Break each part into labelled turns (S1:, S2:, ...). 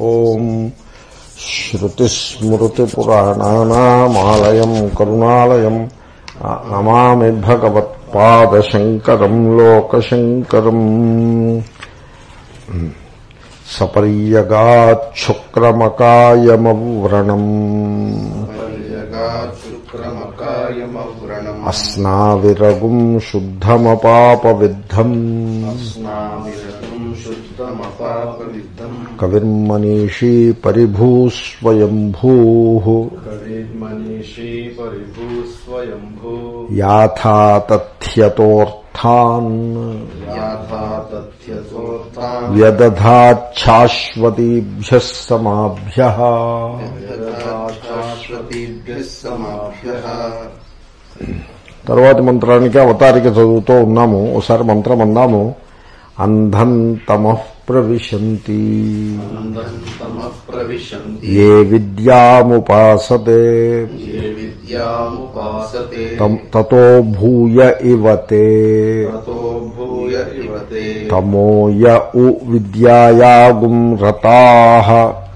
S1: ఓం శ్రుతిస్మృతిపురాణానామాలయం కరుణాలయం నమామి భగవత్పాదశంకరం లోకశంకరం. సపర్యగాచ్చుక్రమకాయమవ్రణం
S2: శుక్రమకాయమవ్రణం
S1: అస్నావిరగుం శుద్ధమపాపవిద్ధం
S2: స్నామిరతం శుద్ధమపాపవిద్ధం
S1: కవిర్మనీషీ పరిభూస్వయంభూ
S2: కవిర్మనీషీ పరిభూ స్వయంభూ
S1: యాథా తథ్యతోర్థాన్
S2: యాథా తథ్యతోర్థాన్
S1: వ్యదధాచ్ఛాశ్వతీభ్య సమాభ్య
S2: శాశ్వతీభ్యः సమాభ్యः
S1: తర్వాతి మంత్రానికి అవతారిక చదువుతూ ఉన్నాము ఒకసారి మంత్రం అందాము అంధం తమః ప్రవిశంతి
S2: తమః ప్రవిశంతి
S1: ఏ విద్యాముపాసతే
S2: ఏ విద్యాముపాసతే
S1: తం- తతో భూయ ఇవతే
S2: తతో భూయ ఇవతే
S1: తమోయ ఉ విద్యాయాగుం రతాః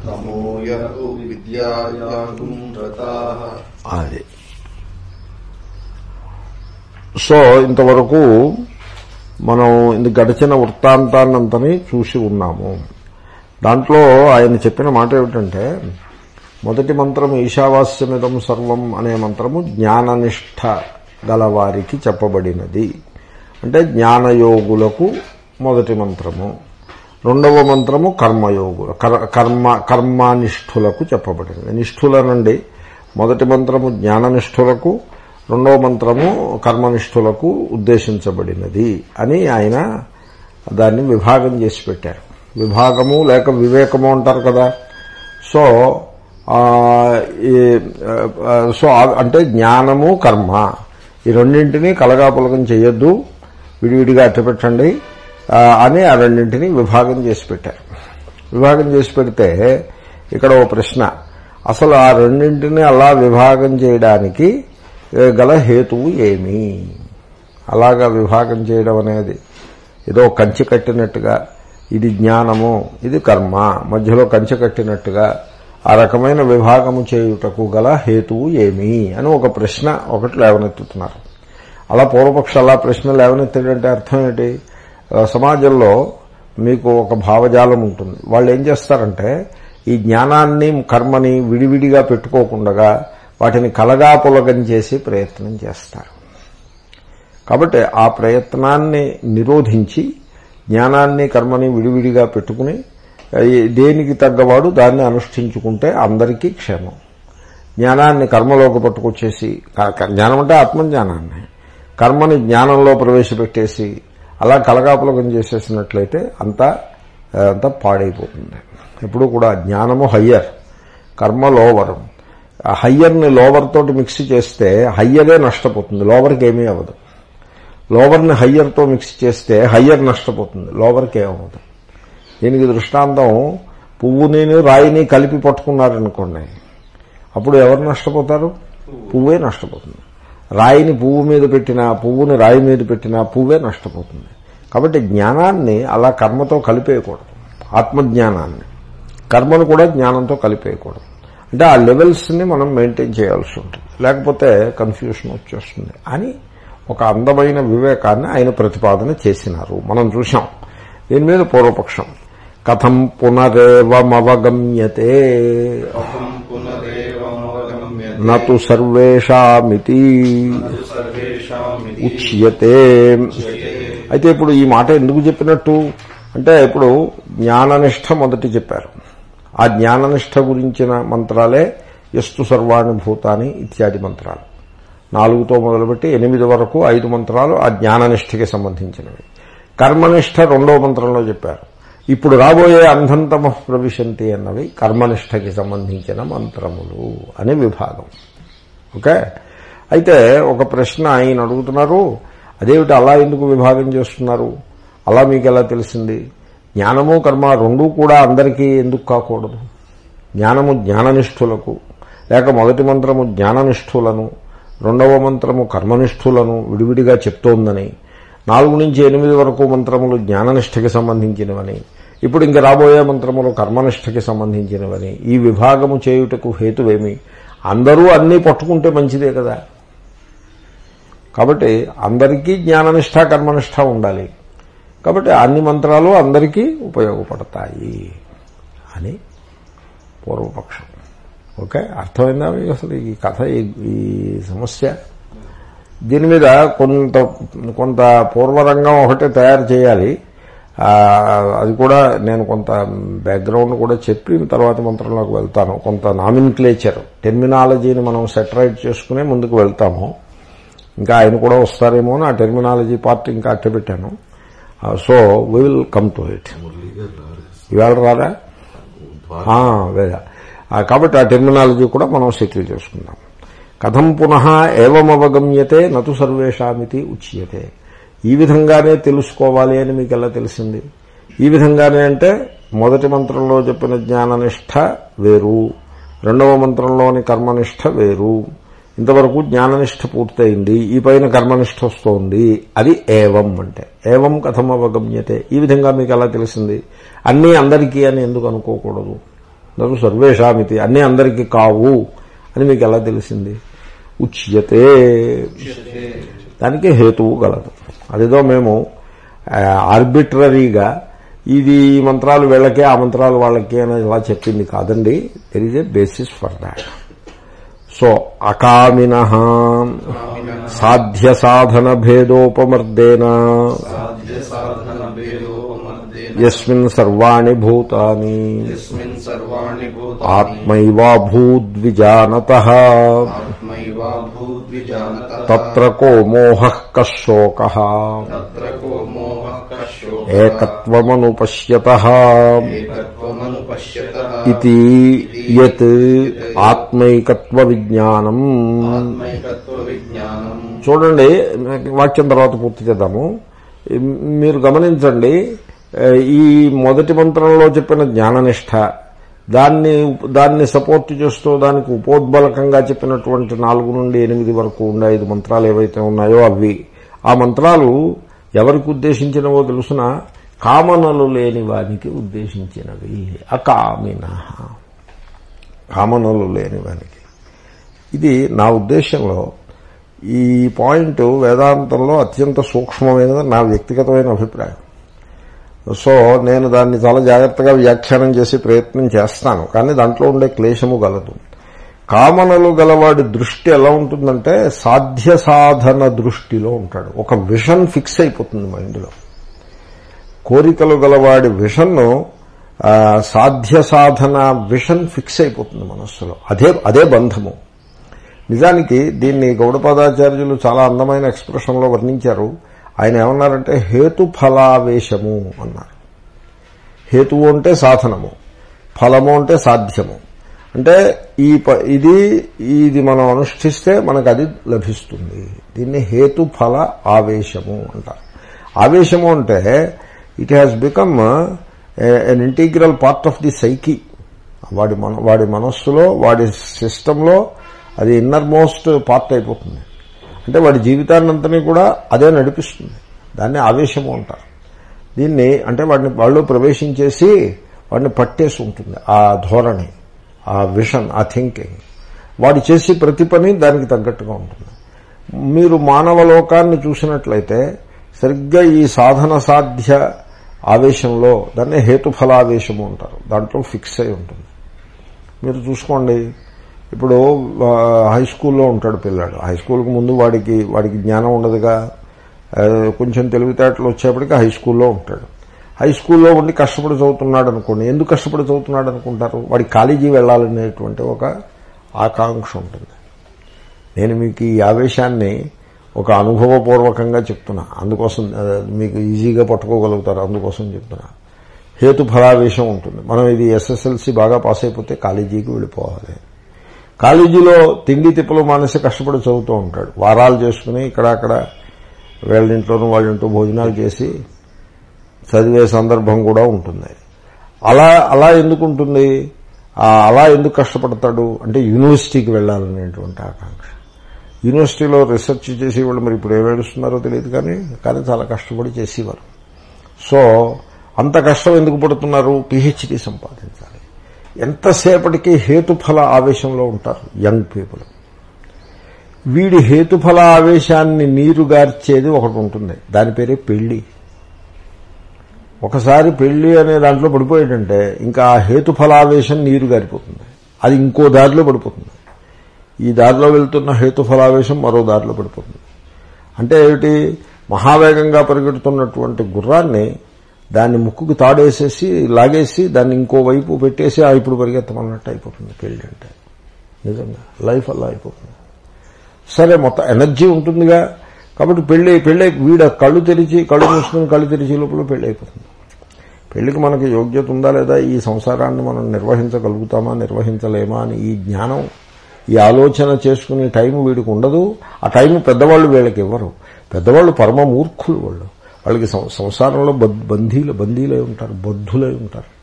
S2: తమోయ విద్యాయాగుం రతాః
S1: అది సో ఇంతవరకు మనం ఇది గడిచిన వృత్తాంతాన్నంతని చూసి ఉన్నాము. దాంట్లో ఆయన చెప్పిన మాట ఏమిటంటే మొదటి మంత్రం ఈశావాస్యమిదం సర్వం అనే మంత్రము జ్ఞాననిష్ట గలవారికి చెప్పబడినది. అంటే జ్ఞానయోగులకు మొదటి మంత్రము. రెండవ మంత్రము కర్మయోగులు కర్మ కర్మానిష్ఠులకు చెప్పబడినది. నిష్ఠుల నుండి మొదటి మంత్రము జ్ఞాననిష్ఠులకు రెండవ మంత్రము కర్మనిష్ఠులకు ఉద్దేశించబడినది అని ఆయన దాన్ని విభాగం చేసి పెట్టారు. విభాగము లేక వివేకము అంటారు కదా. సో ఈ, సో అంటే జ్ఞానము కర్మ ఈ రెండింటినీ కలగాపులకం చేయొద్దు. విడివిడిగా అట్టపెట్టండి అని ఆ రెండింటినీ విభాగం చేసి పెట్టారు. విభాగం చేసి పెడితే ఇక్కడ ఓ ప్రశ్న. అసలు ఆ రెండింటినీ అలా విభాగం చేయడానికి గల హేతువు ఏమి. అలాగా విభాగం చేయడం అనేది ఏదో కంచె కట్టినట్టుగా ఇది జ్ఞానము ఇది కర్మ మధ్యలో కంచె కట్టినట్టుగా ఆ రకమైన విభాగము చేయుటకు గల హేతువు ఏమి అని ఒక ప్రశ్న ఒకటి లేవనెత్తుతున్నారు. అలా పూర్వపక్ష అలా ప్రశ్న లేవనెత్తాడంటే అర్థం ఏంటి? సమాజంలో మీకు ఒక భావజాలం ఉంటుంది. వాళ్ళు ఏం చేస్తారంటే ఈ జ్ఞానాన్ని కర్మని విడివిడిగా పెట్టుకోకుండా వాటిని కలగాపులగం చేసి ప్రయత్నం చేస్తారు. కాబట్టి ఆ ప్రయత్నాన్ని నిరోధించి జ్ఞానాన్ని కర్మని విడివిడిగా పెట్టుకుని దేనికి తగ్గవాడు దాన్ని అనుష్ఠించుకుంటే అందరికీ క్షేమం. జ్ఞానాన్ని కర్మలోకి పట్టుకొచ్చేసి జ్ఞానం అంటే ఆత్మజ్ఞానాన్ని. కర్మని జ్ఞానంలో ప్రవేశపెట్టేసి అలా కలగాపులగం చేసేసినట్లయితే అంతా అంతా పాడైపోతుంది. ఎప్పుడు కూడా జ్ఞానము హయ్యర్ కర్మ లోవరం. హయ్యర్ని లోవర్ తోటి మిక్స్ చేస్తే హయ్యరే నష్టపోతుంది లోవర్కి ఏమీ అవ్వదు. లోవర్ని హయ్యర్తో మిక్స్ చేస్తే హయ్యర్ నష్టపోతుంది లోవర్కి ఏమవుతుంది దీనికి దృష్టాంతం పువ్వుని రాయిని కలిపి పట్టుకున్నారనుకోండి అప్పుడు ఎవరు నష్టపోతారు? పువ్వే నష్టపోతుంది. రాయిని పువ్వు మీద పెట్టినా పువ్వుని రాయి మీద పెట్టినా పువ్వే నష్టపోతుంది. కాబట్టి జ్ఞానాన్ని అలా కర్మతో కలిపేయకూడదు ఆత్మజ్ఞానాన్ని. కర్మను కూడా జ్ఞానంతో కలిపేయకూడదు. అంటే ఆ లెవెల్స్ని మనం మెయింటైన్ చేయాల్సి ఉంటుంది. లేకపోతే కన్ఫ్యూషన్ వచ్చేస్తుంది. అని ఒక అందమైన వివేకాన్ని ఆయన ప్రతిపాదన చేసినారు. మనం చూసాం దీని మీద పూర్వపక్షం. కథం పునరేవమవగమ్యతే.
S2: కథం
S1: నతు సర్వేషామితి
S2: సర్వేషామితి
S1: ఉచ్యతే. అయితే ఇప్పుడు ఈ మాట ఎందుకు చెప్పినట్టు? అంటే ఇప్పుడు జ్ఞాననిష్ట మొదటి చెప్పారు. ఆ జ్ఞాననిష్ట గురించిన మంత్రాలే ఎస్తు సర్వాణి భూతాని ఇత్యాది మంత్రాలు. నాలుగుతో మొదలుపెట్టి ఎనిమిది వరకు ఐదు మంత్రాలు ఆ జ్ఞాననిష్టకి సంబంధించినవి. కర్మనిష్ట రెండో మంత్రంలో చెప్పారు. ఇప్పుడు రాబోయే అంధంతమ ప్రవిశంతి అన్నవి కర్మనిష్టకి సంబంధించిన మంత్రములు అనే విభాగం. ఓకే? అయితే ఒక ప్రశ్న ఆయన అడుగుతున్నారు. అదేమిటి అలా ఎందుకు విభాగం చేస్తున్నారు? అలా మీకు ఎలా తెలిసింది? జ్ఞానము కర్మ రెండూ కూడా అందరికీ ఎందుకు కాకూడదు? జ్ఞానము జ్ఞాననిష్ఠులకు లేక మొదటి మంత్రము జ్ఞాననిష్ఠులను రెండవ మంత్రము కర్మనిష్ఠులను విడివిడిగా చెప్తోందని నాలుగు నుంచి ఎనిమిది వరకు మంత్రములు జ్ఞాననిష్టకి సంబంధించినవని ఇప్పుడు ఇంక రాబోయే మంత్రములు కర్మనిష్టకి సంబంధించినవని ఈ విభాగము చేయుటకు హేతువేమి? అందరూ అన్నీ పట్టుకుంటే మంచిదే కదా. కాబట్టి అందరికీ జ్ఞాననిష్ట కర్మనిష్ట ఉండాలి. కాబట్టి అన్ని మంత్రాలు అందరికీ ఉపయోగపడతాయి అని పూర్వపక్షం. ఓకే? అర్థమైందా మీకు అసలు ఈ కథ ఈ- సమస్య? దీని మీద కొంత కొంత పూర్వరంగం ఒకటే తయారు చేయాలి. అది కూడా నేను కొంత బ్యాక్గ్రౌండ్ కూడా చెప్పి తర్వాత మంత్రంలోకి వెళ్తాను. కొంత నామిన్క్లేచర్ టెర్మినాలజీని మనం సెటరైట్ చేసుకునే ముందుకు వెళ్తాము. ఇంకా ఆయన కూడా వస్తారేమో అని ఆ టెర్మినాలజీ పార్ట్ ఇంకా అట్టబెట్టాను. So we will come to it ఇవాళ లేదా ఆ, కాబట్టి ఆ టెర్మినాలజీ కూడా మనం సెటిల్ చేసుకుందాం. కథం పునః ఏవమవగమ్యతే నటు సర్వేషామితి ఉచ్యతే. ఈ విధంగానే తెలుసుకోవాలి అని మీకు ఎలా తెలిసింది? ఈ విధంగానే అంటే మొదటి మంత్రంలో చెప్పిన జ్ఞాననిష్ట వేరు. రెండవ మంత్రంలోని కర్మనిష్ట వేరు. ఇంతవరకు జ్ఞాననిష్ట పూర్తయింది ఈ పైన కర్మనిష్ట వస్తోంది. అది ఏవం అంటే ఏవం కథం అవగమ్యతే. ఈ విధంగా మీకు ఎలా తెలిసింది? అన్నీ అందరికీ అని ఎందుకు అనుకోకూడదు? నటు సర్వేషామితి అన్నీ అందరికీ కావు అని మీకు ఎలా తెలిసింది? ఉచ్యతే. దానికి హేతువు గలదు. అదేదో మేము ఆర్బిట్రరీగా ఇది ఈ మంత్రాలు వీళ్ళకే ఆ మంత్రాలు వాళ్ళకే అని ఇలా చెప్పింది కాదండి. There is a basis for that so అకామిన సాధ్య సాధన భేదోపమర్దేన
S2: సాధ్య సాధన భేదోపమర్దేన
S1: యస్మిన్ సర్వాణి భూతాని
S2: యస్మిన్ సర్వాణి భూతాని
S1: ఆత్మైవాభూద్విజానత ఏకత్వమనుపశ్యత
S2: ఏకత్వమను పశ్యత
S1: ఇది యత్ ఆత్మైకత్వ విజ్ఞానం
S2: ఆత్మైకత్వ విజ్ఞానం
S1: చూడండి వాక్యం తర్వాత పూర్తి చేద్దాము. మీరు గమనించండి ఈ మొదటి మంత్రంలో చెప్పిన జ్ఞాననిష్ట దాన్ని దాన్ని సపోర్ట్ చేస్తూ దానికి ఉపోద్బలకంగా చెప్పినటువంటి నాలుగు నుండి ఎనిమిది వరకు ఉండే ఐదు మంత్రాలు ఏవైతే ఉన్నాయో అవి. ఆ మంత్రాలు ఎవరికి ఉద్దేశించినవో తెలుసిన? కామనలు లేని వానికి ఉద్దేశించినవి. అకామిన కామనలు లేని వానికి. ఇది నా ఉద్దేశంలో ఈ పాయింట్ వేదాంతంలో అత్యంత సూక్ష్మమైనది నా వ్యక్తిగతమైన అభిప్రాయం. సో నేను దాన్ని చాలా జాగ్రత్తగా వ్యాఖ్యానం చేసే ప్రయత్నం చేస్తాను కానీ దాంట్లో ఉండే క్లేశము గలదు. కామనలు గలవాడి దృష్టి ఎలా ఉంటుందంటే సాధ్య సాధన దృష్టిలో ఉంటాడు. ఒక విషన్ ఫిక్స్ అయిపోతుంది మైండ్లో. కోరికలు గలవాడి విషన్ను సాధ్య సాధన విషన్ ఫిక్స్ అయిపోతుంది మనస్సులో. అదే అదే బంధము. నిజానికి దీన్ని గౌడపాదాచార్యులు చాలా అందమైన ఎక్స్ప్రెషన్లో వర్ణించారు. ఆయన ఏమన్నారంటే హేతుఫలావేశము అన్నారు. హేతువు అంటే సాధనము. ఫలము అంటే సాధ్యము. అంటే ఈ ప- ఇది ఇది మనం అనుష్ఠిస్తే మనకు అది లభిస్తుంది. దీన్ని హేతుఫల ఆవేశము అంటారు. ఆవేశము అంటే it has become an integral part of the psyche వాడి మన వాడి మనస్సులో వాడి సిస్టంలో అది ఇన్నర్ మోస్ట్ పార్ట్ అయిపోతుంది. అంటే వాడి జీవితాన్నంతని కూడా అదే నడిపిస్తుంది. దాన్ని ఆవేశము అంటారు. దీన్ని అంటే వాడిని వాళ్ళు ప్రవేశించేసి వాడిని పట్టేసి ఉంటుంది ఆ ధోరణి. ఆ విషన్ ఆ థింకింగ్ వాడు చేసే ప్రతి పని దానికి తగ్గట్టుగా ఉంటుంది. మీరు మానవ లోకాన్ని చూసినట్లయితే సరిగ్గా ఈ సాధన సాధ్య ఆవేశంలో దాన్ని హేతుఫలావేశము అంటారు. దాంట్లో ఫిక్స్ అయి ఉంటుంది. మీరు చూసుకోండి. ఇప్పుడు హై స్కూల్లో ఉంటాడు పిల్లాడు. హై స్కూల్కి ముందు వాడికి వాడికి జ్ఞానం ఉండదుగా. కొంచెం తెలివితేటలు వచ్చేప్పటికి హై స్కూల్లో ఉంటాడు. హై స్కూల్లో ఉండి కష్టపడి చదువుతున్నాడు అనుకోండి ఎందుకు కష్టపడి చదువుతున్నాడు అనుకుంటారు వాడి కాలేజీ వెళ్ళాలనేటువంటి ఒక ఆకాంక్ష ఉంటుంది. నేను మీకు ఈ ఆవేశాన్ని ఒక అనుభవపూర్వకంగా చెప్తున్నా. అందుకోసం మీకు ఈజీగా పట్టుకోగలుగుతారు. అందుకోసం చెప్తున్నా. హేతు ఫలావేశం ఉంటుంది. మనం ఇది ఎస్ఎస్ఎల్సి బాగా పాస్ అయిపోతే కాలేజీకి వెళ్ళిపోవాలి. కాలేజీలో తిండి తిప్పలు మానేసి కష్టపడి చదువుతూ ఉంటాడు. వారాలు చేసుకుని ఇక్కడ అక్కడ వీళ్ళ ఇంట్లోనూ వాళ్ళ ఇంట్లో భోజనాలు చేసి చదివే సందర్భం కూడా ఉంటుంది. అలా అలా ఎందుకు ఉంటుంది? అలా ఎందుకు కష్టపడతాడు? అంటే యూనివర్సిటీకి వెళ్ళాలనేటువంటి ఆకాంక్ష. యూనివర్సిటీలో రీసెర్చ్ చేసేవాళ్ళు మరి ఇప్పుడు ఏమేడుస్తున్నారో తెలియదు కానీ కానీ చాలా కష్టపడి చేసేవారు. సో అంత కష్టం ఎందుకు పడుతున్నారు? పిహెచ్డి సంపాదించాలి. ఎంతసేపటికి హేతుఫల ఆవేశంలో ఉంటారు యంగ్ పీపుల్? వీడి హేతుఫల ఆవేశాన్ని నీరుగార్చేది ఒకటి ఉంటుంది. దాని పేరే పెళ్ళి. ఒకసారి పెళ్ళి అనే దాంట్లో పడిపోయాడంటే ఇంకా ఆ హేతుఫలావేశం నీరు గారిపోతుంది. అది ఇంకో దారిలో పడిపోతుంది. ఈ దారిలో వెళ్తున్న హేతుఫలావేశం మరో దారిలో పడిపోతుంది. అంటే ఏమిటి? మహావేగంగా పరిగెడుతున్నటువంటి గుర్రాన్ని దాన్ని ముక్కుకు తాడేసేసి లాగేసి దాన్ని ఇంకో వైపు పెట్టేసి ఆ ఇప్పుడు పరిగెత్తమన్నట్టు అయిపోతుంది పెళ్ళి అంటే. నిజంగా. లైఫ్ అలా అయిపోతుంది. సరే మొత్తం ఎనర్జీ ఉంటుందిగా. కాబట్టి పెళ్ళి పెళ్ళై వీడ కళ్ళు తెరిచి కళ్ళు మూసుకుని కళ్ళు తెరిచి లోపల పెళ్ళి అయిపోతుంది. పెళ్ళికి మనకి యోగ్యత ఉందా లేదా? ఈ సంసారాన్ని మనం నిర్వహించగలుగుతామా నిర్వహించలేమా అని ఈ జ్ఞానం ఈ ఆలోచన చేసుకునే టైం వీడికి ఉండదు. ఆ టైం పెద్దవాళ్ళు వీళ్ళకి ఇవ్వరు. పెద్దవాళ్ళు పరమ మూర్ఖులు వాళ్ళు. వాళ్ళకి సం- సంసారంలో బద్- బంధీలు బందీలై ఉంటారు బద్ధులై ఉంటారు.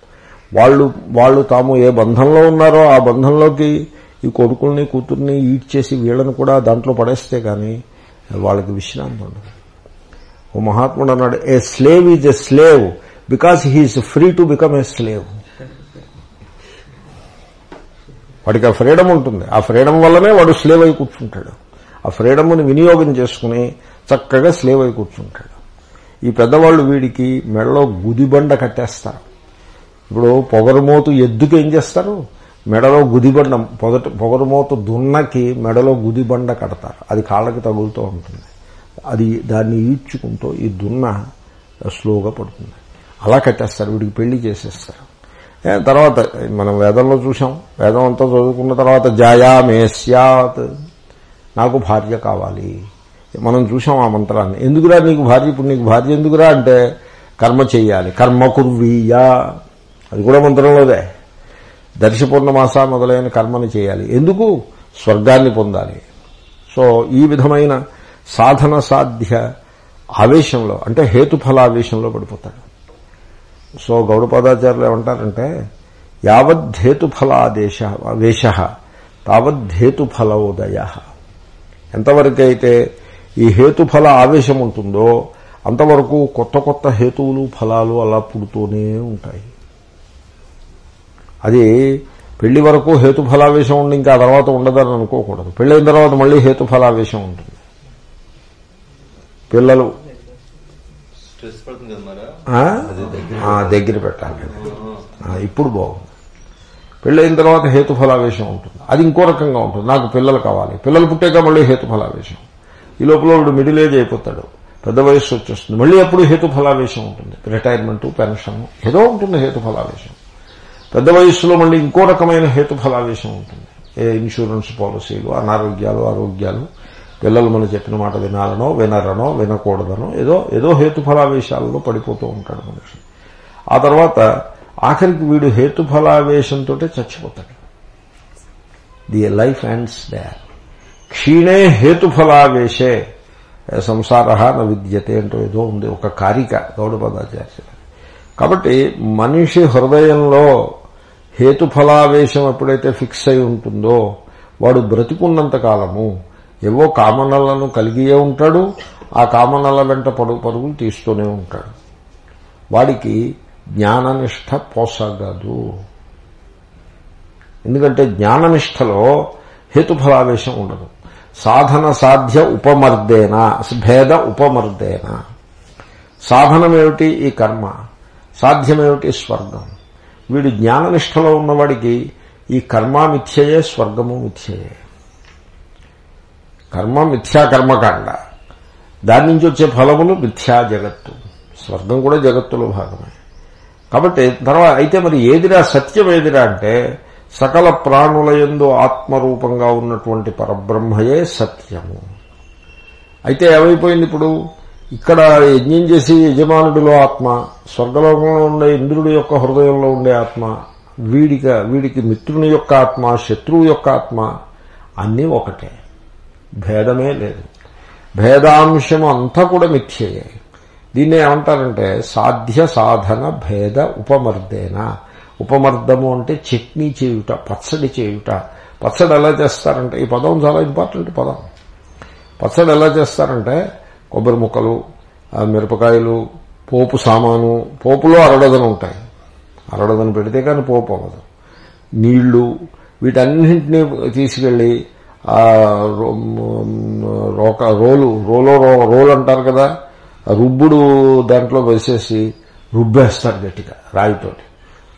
S1: వాళ్ళు వాళ్ళు తాము ఏ బంధంలో ఉన్నారో ఆ బంధంలోకి ఈ కొడుకుల్ని కూతుర్ని ఈడ్ చేసి వీళ్ళని కూడా దాంట్లో పడేస్తే కానీ వాళ్ళకి విశ్రాంతి ఉండదు. ఓ మహాత్ముడు అన్నాడు a slave is a slave because he's free to become a slave వాడికి ఆ ఫ్రీడమ్ ఉంటుంది. ఆ ఫ్రీడమ్ వల్లనే వాడు స్లేవ్ అయి కూర్చుంటాడు. ఆ ఫ్రీడమ్ని వినియోగం చేసుకుని చక్కగా స్లేవ్ అయి కూర్చుంటాడు. ఈ పెద్దవాళ్ళు వీడికి మెడలో గుదిబండ కట్టేస్తారు. ఇప్పుడు పొగరుమోతు ఎద్దుకి ఏం చేస్తారు? మెడలో గుదిబండ పొగట పొగరుమూత దున్నకి మెడలో గుదిబండ కడతారు. అది కాళ్ళకి తగులుతూ ఉంటుంది. అది దాన్ని ఈడ్చుకుంటూ ఈ దున్న స్లోగా పడుతుంది. అలా కట్టేస్తారు వీడికి పెళ్ళి చేసేస్తారు. తర్వాత మనం వేదంలో చూసాం వేదం అంతా చదువుకున్న తర్వాత జాయా మేస్యాత్ నాకు భార్య కావాలి. మనం చూసాం ఆ మంత్రాన్ని. ఎందుకురా నీకు భార్య? ఇప్పుడు నీకు భార్య ఎందుకురా అంటే కర్మ చెయ్యాలి కర్మ కుర్వీయా. అది కూడా మంత్రంలోదే. దర్శ పూర్ణమాస మొదలైన కర్మని చేయాలి. ఎందుకు? స్వర్గాన్ని పొందాలి. సో ఈ విధమైన సాధన సాధ్య ఆవేశంలో అంటే హేతుఫలావేశంలో పడిపోతాడు. సో గౌడపాదాచార్యులు ఏమంటారంటే యావద్ధేతుఫలాదేశ వేష తావద్ధేతుఫలోదయ ఎంతవరకైతే ఈ హేతుఫల ఆవేశం ఉంటుందో అంతవరకు కొత్త కొత్త హేతువులు ఫలాలు అలా పుడుతూనే ఉంటాయి. అది పెళ్ళి వరకు హేతుఫలావేశం ఉండి ఇంకా ఆ తర్వాత ఉండదని అనుకోకూడదు. పెళ్ళైన తర్వాత మళ్ళీ హేతుఫలావేశం ఉంటుంది. పిల్లలు దగ్గర పెట్టాలి. ఇప్పుడు బాగుంది. పెళ్ళైన తర్వాత హేతుఫలావేశం ఉంటుంది. అది ఇంకో రకంగా ఉంటుంది. నాకు పిల్లలు కావాలి. పిల్లలు పుట్టాక మళ్ళీ హేతుఫలావేశం. ఈ లోపల వీడు మిడిల్ ఏజ్ అయిపోతాడు. పెద్ద వయస్సు వచ్చేస్తుంది. మళ్ళీ ఎప్పుడు హేతుఫలావేశం ఉంటుంది. రిటైర్మెంట్ పెన్షన్ ఏదో ఉంటుంది హేతుఫలావేశం. పెద్ద వయస్సులో మళ్ళీ ఇంకో రకమైన హేతుఫలావేశం ఉంటుంది. ఏ ఇన్సూరెన్స్ పాలసీలు అనారోగ్యాలు ఆరోగ్యాలు పిల్లలు మనం చెప్పిన మాట వినాలనో వినరనో వినకూడదనో ఏదో ఏదో హేతుఫలావేశాలలో పడిపోతూ ఉంటాడు మనిషి. ఆ తర్వాత ఆఖరికి వీడు హేతుఫలావేశంతో చచ్చిపోతాడు. ది లైఫ్ అండ్స్ దే క్షీణే హేతుఫలావేశే. సంసార న విద్యతే అంటూ ఏదో ఉంది ఒక కారిక గౌడపదాచార్య కాబట్టి మనిషి హృదయంలో హేతుఫలావేశం ఎప్పుడైతే ఫిక్స్ అయి ఉంటుందో వాడు బ్రతికున్నంత కాలము ఏవో కామనలను కలిగియే ఉంటాడు ఆ కామనల వెంట పరుగు పరుగులు తీస్తూనే ఉంటాడు. వాడికి జ్ఞాననిష్ట పోసగదు. ఎందుకంటే జ్ఞాననిష్టలో హేతుఫలావేశం ఉండదు. సాధన సాధ్య ఉపమర్దేన భేద ఉపమర్దేన. సాధనమేమిటి? ఈ కర్మ. సాధ్యమేమిటి? స్వర్గం. వీడు జ్ఞాననిష్టలో ఉన్నవాడికి ఈ కర్మ మిథ్యయే స్వర్గము మిథ్యయే. కర్మ మిథ్యా కర్మకాండ. దాని నుంచి వచ్చే ఫలములు మిథ్యా జగత్తు. స్వర్గం కూడా జగత్తులో భాగమే. కాబట్టి తర్వాత అయితే మరి ఏదిరా సత్యం ఏదిరా అంటే సకల ప్రాణుల యందు ఆత్మరూపంగా ఉన్నటువంటి పరబ్రహ్మయే సత్యము. అయితే ఏమైపోయింది ఇప్పుడు? ఇక్కడ యజ్ఞం చేసి యజమానుడిలో ఆత్మ స్వర్గలోకంలో ఉండే ఇంద్రుడి యొక్క హృదయంలో ఉండే ఆత్మ వీడిక వీడికి మిత్రుని యొక్క ఆత్మ శత్రువు యొక్క ఆత్మ అన్నీ ఒకటే. భేదమే లేదు. భేదాంశం అంతా కూడా మిథ్యయే. దీన్ని ఏమంటారంటే సాధ్య సాధన భేద ఉపమర్దేన. ఉపమర్దము అంటే చట్నీ చేయుట పచ్చడి చేయుట. పచ్చడి ఎలా చేస్తారంటే ఈ పదం చాలా ఇంపార్టెంట్ పదం. పచ్చడి ఎలా చేస్తారంటే కొబ్బరి ముక్కలు మిరపకాయలు పోపు సామాను పోపులో అరడదను ఉంటాయి. అరడదను పెడితే కానీ పోపు అవ్వదు. నీళ్ళు వీటన్నింటినీ తీసుకెళ్ళి ఆ రో- రోక రోలు రోలో రో- రోలు అంటారు కదా రుబ్బుడు దాంట్లో వేసేసి రుబ్బేస్తారు గట్టిగా రాయితోటి.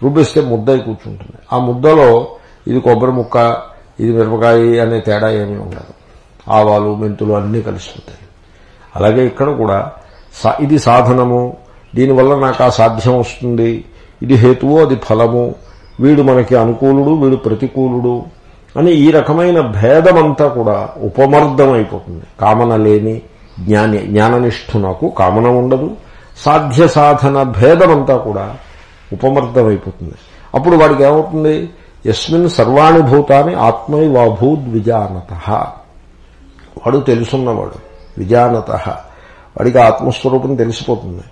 S1: రుబ్బేస్తే ముద్ద అయి కూర్చుంటుంది. ఆ ముద్దలో ఇది కొబ్బరి ముక్క ఇది మిరపకాయ అనే తేడా ఏమీ ఉండదు. ఆవాలు మెంతులు అన్నీ కలిసిపోతాయి. అలాగే ఇక్కడ కూడా సా- ఇది సాధనము దీనివల్ల నాకు ఆ సాధ్యం వస్తుంది. ఇది హేతువు అది ఫలము. వీడు మనకి అనుకూలుడు వీడు ప్రతికూలుడు అని ఈ రకమైన భేదమంతా కూడా ఉపమర్దం అయిపోతుంది కామన లేని జ్ఞాని జ్ఞాననిష్ఠునకు కామన ఉండదు. సాధ్య సాధన భేదమంతా కూడా ఉపమర్దమైపోతుంది. అప్పుడు వాడికి ఏమవుతుంది? యస్మిన్ సర్వాణి భూతాన్ని ఆత్మైవాభూద్విజానత. వాడు తెలుసున్నవాడు. విజానత. వాడికి ఆత్మస్వరూపం తెలిసిపోతుంది.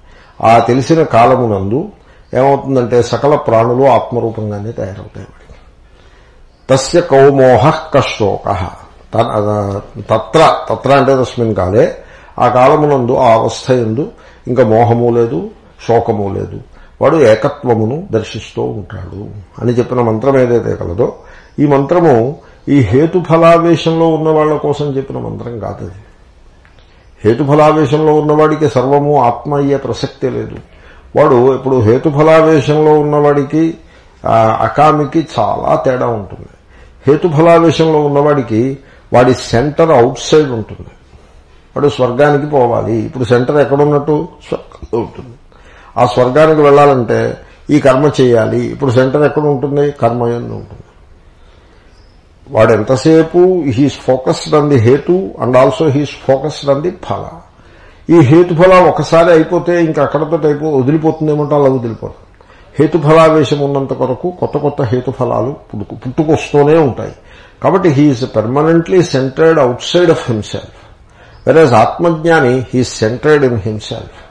S1: ఆ తెలిసిన కాలమునందు ఏమవుతుందంటే సకల ప్రాణులు ఆత్మరూపంగానే తయారవుతాయి వాడికి. తస్య కౌమోహ కశోక తత్ర తత్ర అంటే తస్మిన్ కాలే ఆ కాలమునందు ఆ అవస్థ ఎందు ఇంకా మోహము లేదు శోకము లేదు. వాడు ఏకత్వమును దర్శిస్తూ ఉంటాడు అని చెప్పిన మంత్రం ఏదైతే కలదో ఈ మంత్రము ఈ హేతుఫలావేశంలో ఉన్న వాళ్ళ కోసం చెప్పిన మంత్రం కాదు హేతుఫలావేశంలో ఉన్నవాడికి సర్వము ఆత్మ అయ్యే ప్రసక్తే లేదు. వాడు ఇప్పుడు హేతుఫలావేశంలో ఉన్నవాడికి అకామికి చాలా తేడా ఉంటుంది. హేతుఫలావేశంలో ఉన్నవాడికి వాడి సెంటర్ అవుట్ సైడ్ ఉంటుంది. వాడు స్వర్గానికి పోవాలి. ఇప్పుడు సెంటర్ ఎక్కడున్నట్టు? స్వర్గంలో ఉంటుంది. ఆ స్వర్గానికి వెళ్ళాలంటే ఈ కర్మ చేయాలి. ఇప్పుడు సెంటర్ ఎక్కడ ఉంటుంది? కర్మయందు ఉంటుంది. వాడు ఎంతసేపు he's focused on the hetu and also he's focused on the phala. ఈ హేతుఫల ఒకసారి అయిపోతే ఇంకా అక్కడతో అయిపో వదిలిపోతుందేమంటే అలా వదిలిపోతుంది హేతుఫలావేశం ఉన్నంత కొరకు కొత్త కొత్త హేతుఫలాలు పుట్టుకు పుట్టుకొస్తూనే ఉంటాయి. కాబట్టి he's permanently centered outside of himself whereas ఆత్మజ్ఞాని హీఈస్ సెంటర్డ్ ఇన్ హిమ్సెల్ఫ్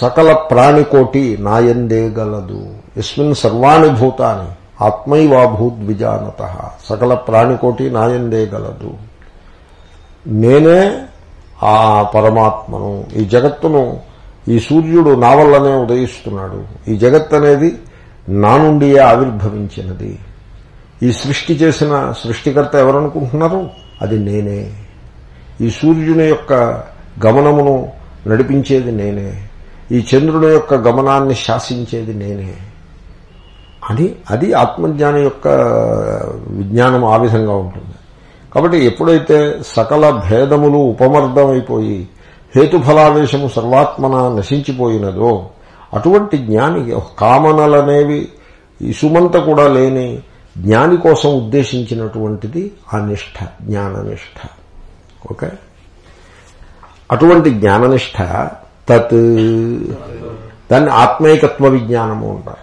S1: సకల ప్రాణికోటి నాయందే గలదు. ఎస్మిన్ సర్వాణి భూతాని. ఆత్మైవాభూద్విజానత. సకల ప్రాణికోటి నాయందే గలదు నేనే ఆ పరమాత్మను. ఈ జగత్తును ఈ సూర్యుడు నా వల్లనే ఉదయిస్తున్నాడు. ఈ జగత్ అనేది నా నుండియే ఆవిర్భవించినది. ఈ సృష్టి చేసిన సృష్టికర్త ఎవరనుకుంటున్నారు? అది నేనే. ఈ సూర్యుని యొక్క గమనమును నడిపించేది నేనే. ఈ చంద్రుని యొక్క గమనాన్ని శాసించేది నేనే. అది అది ఆత్మజ్ఞానం యొక్క విజ్ఞానం ఆ విధంగా ఉంటుంది. కాబట్టి ఎప్పుడైతే సకల భేదములు ఉపమర్దమైపోయి హేతుఫలావేశము సర్వాత్మన నశించిపోయినదో అటువంటి జ్ఞాని కామనలనేవి ఇసుమంత కూడా లేని జ్ఞాని కోసం ఉద్దేశించినటువంటిది ఆ నిష్ఠ జ్ఞాననిష్ట ఓకే? అటువంటి జ్ఞాననిష్ట తత్ దాన్ని ఆత్మైకత్వ విజ్ఞానము అంటారు.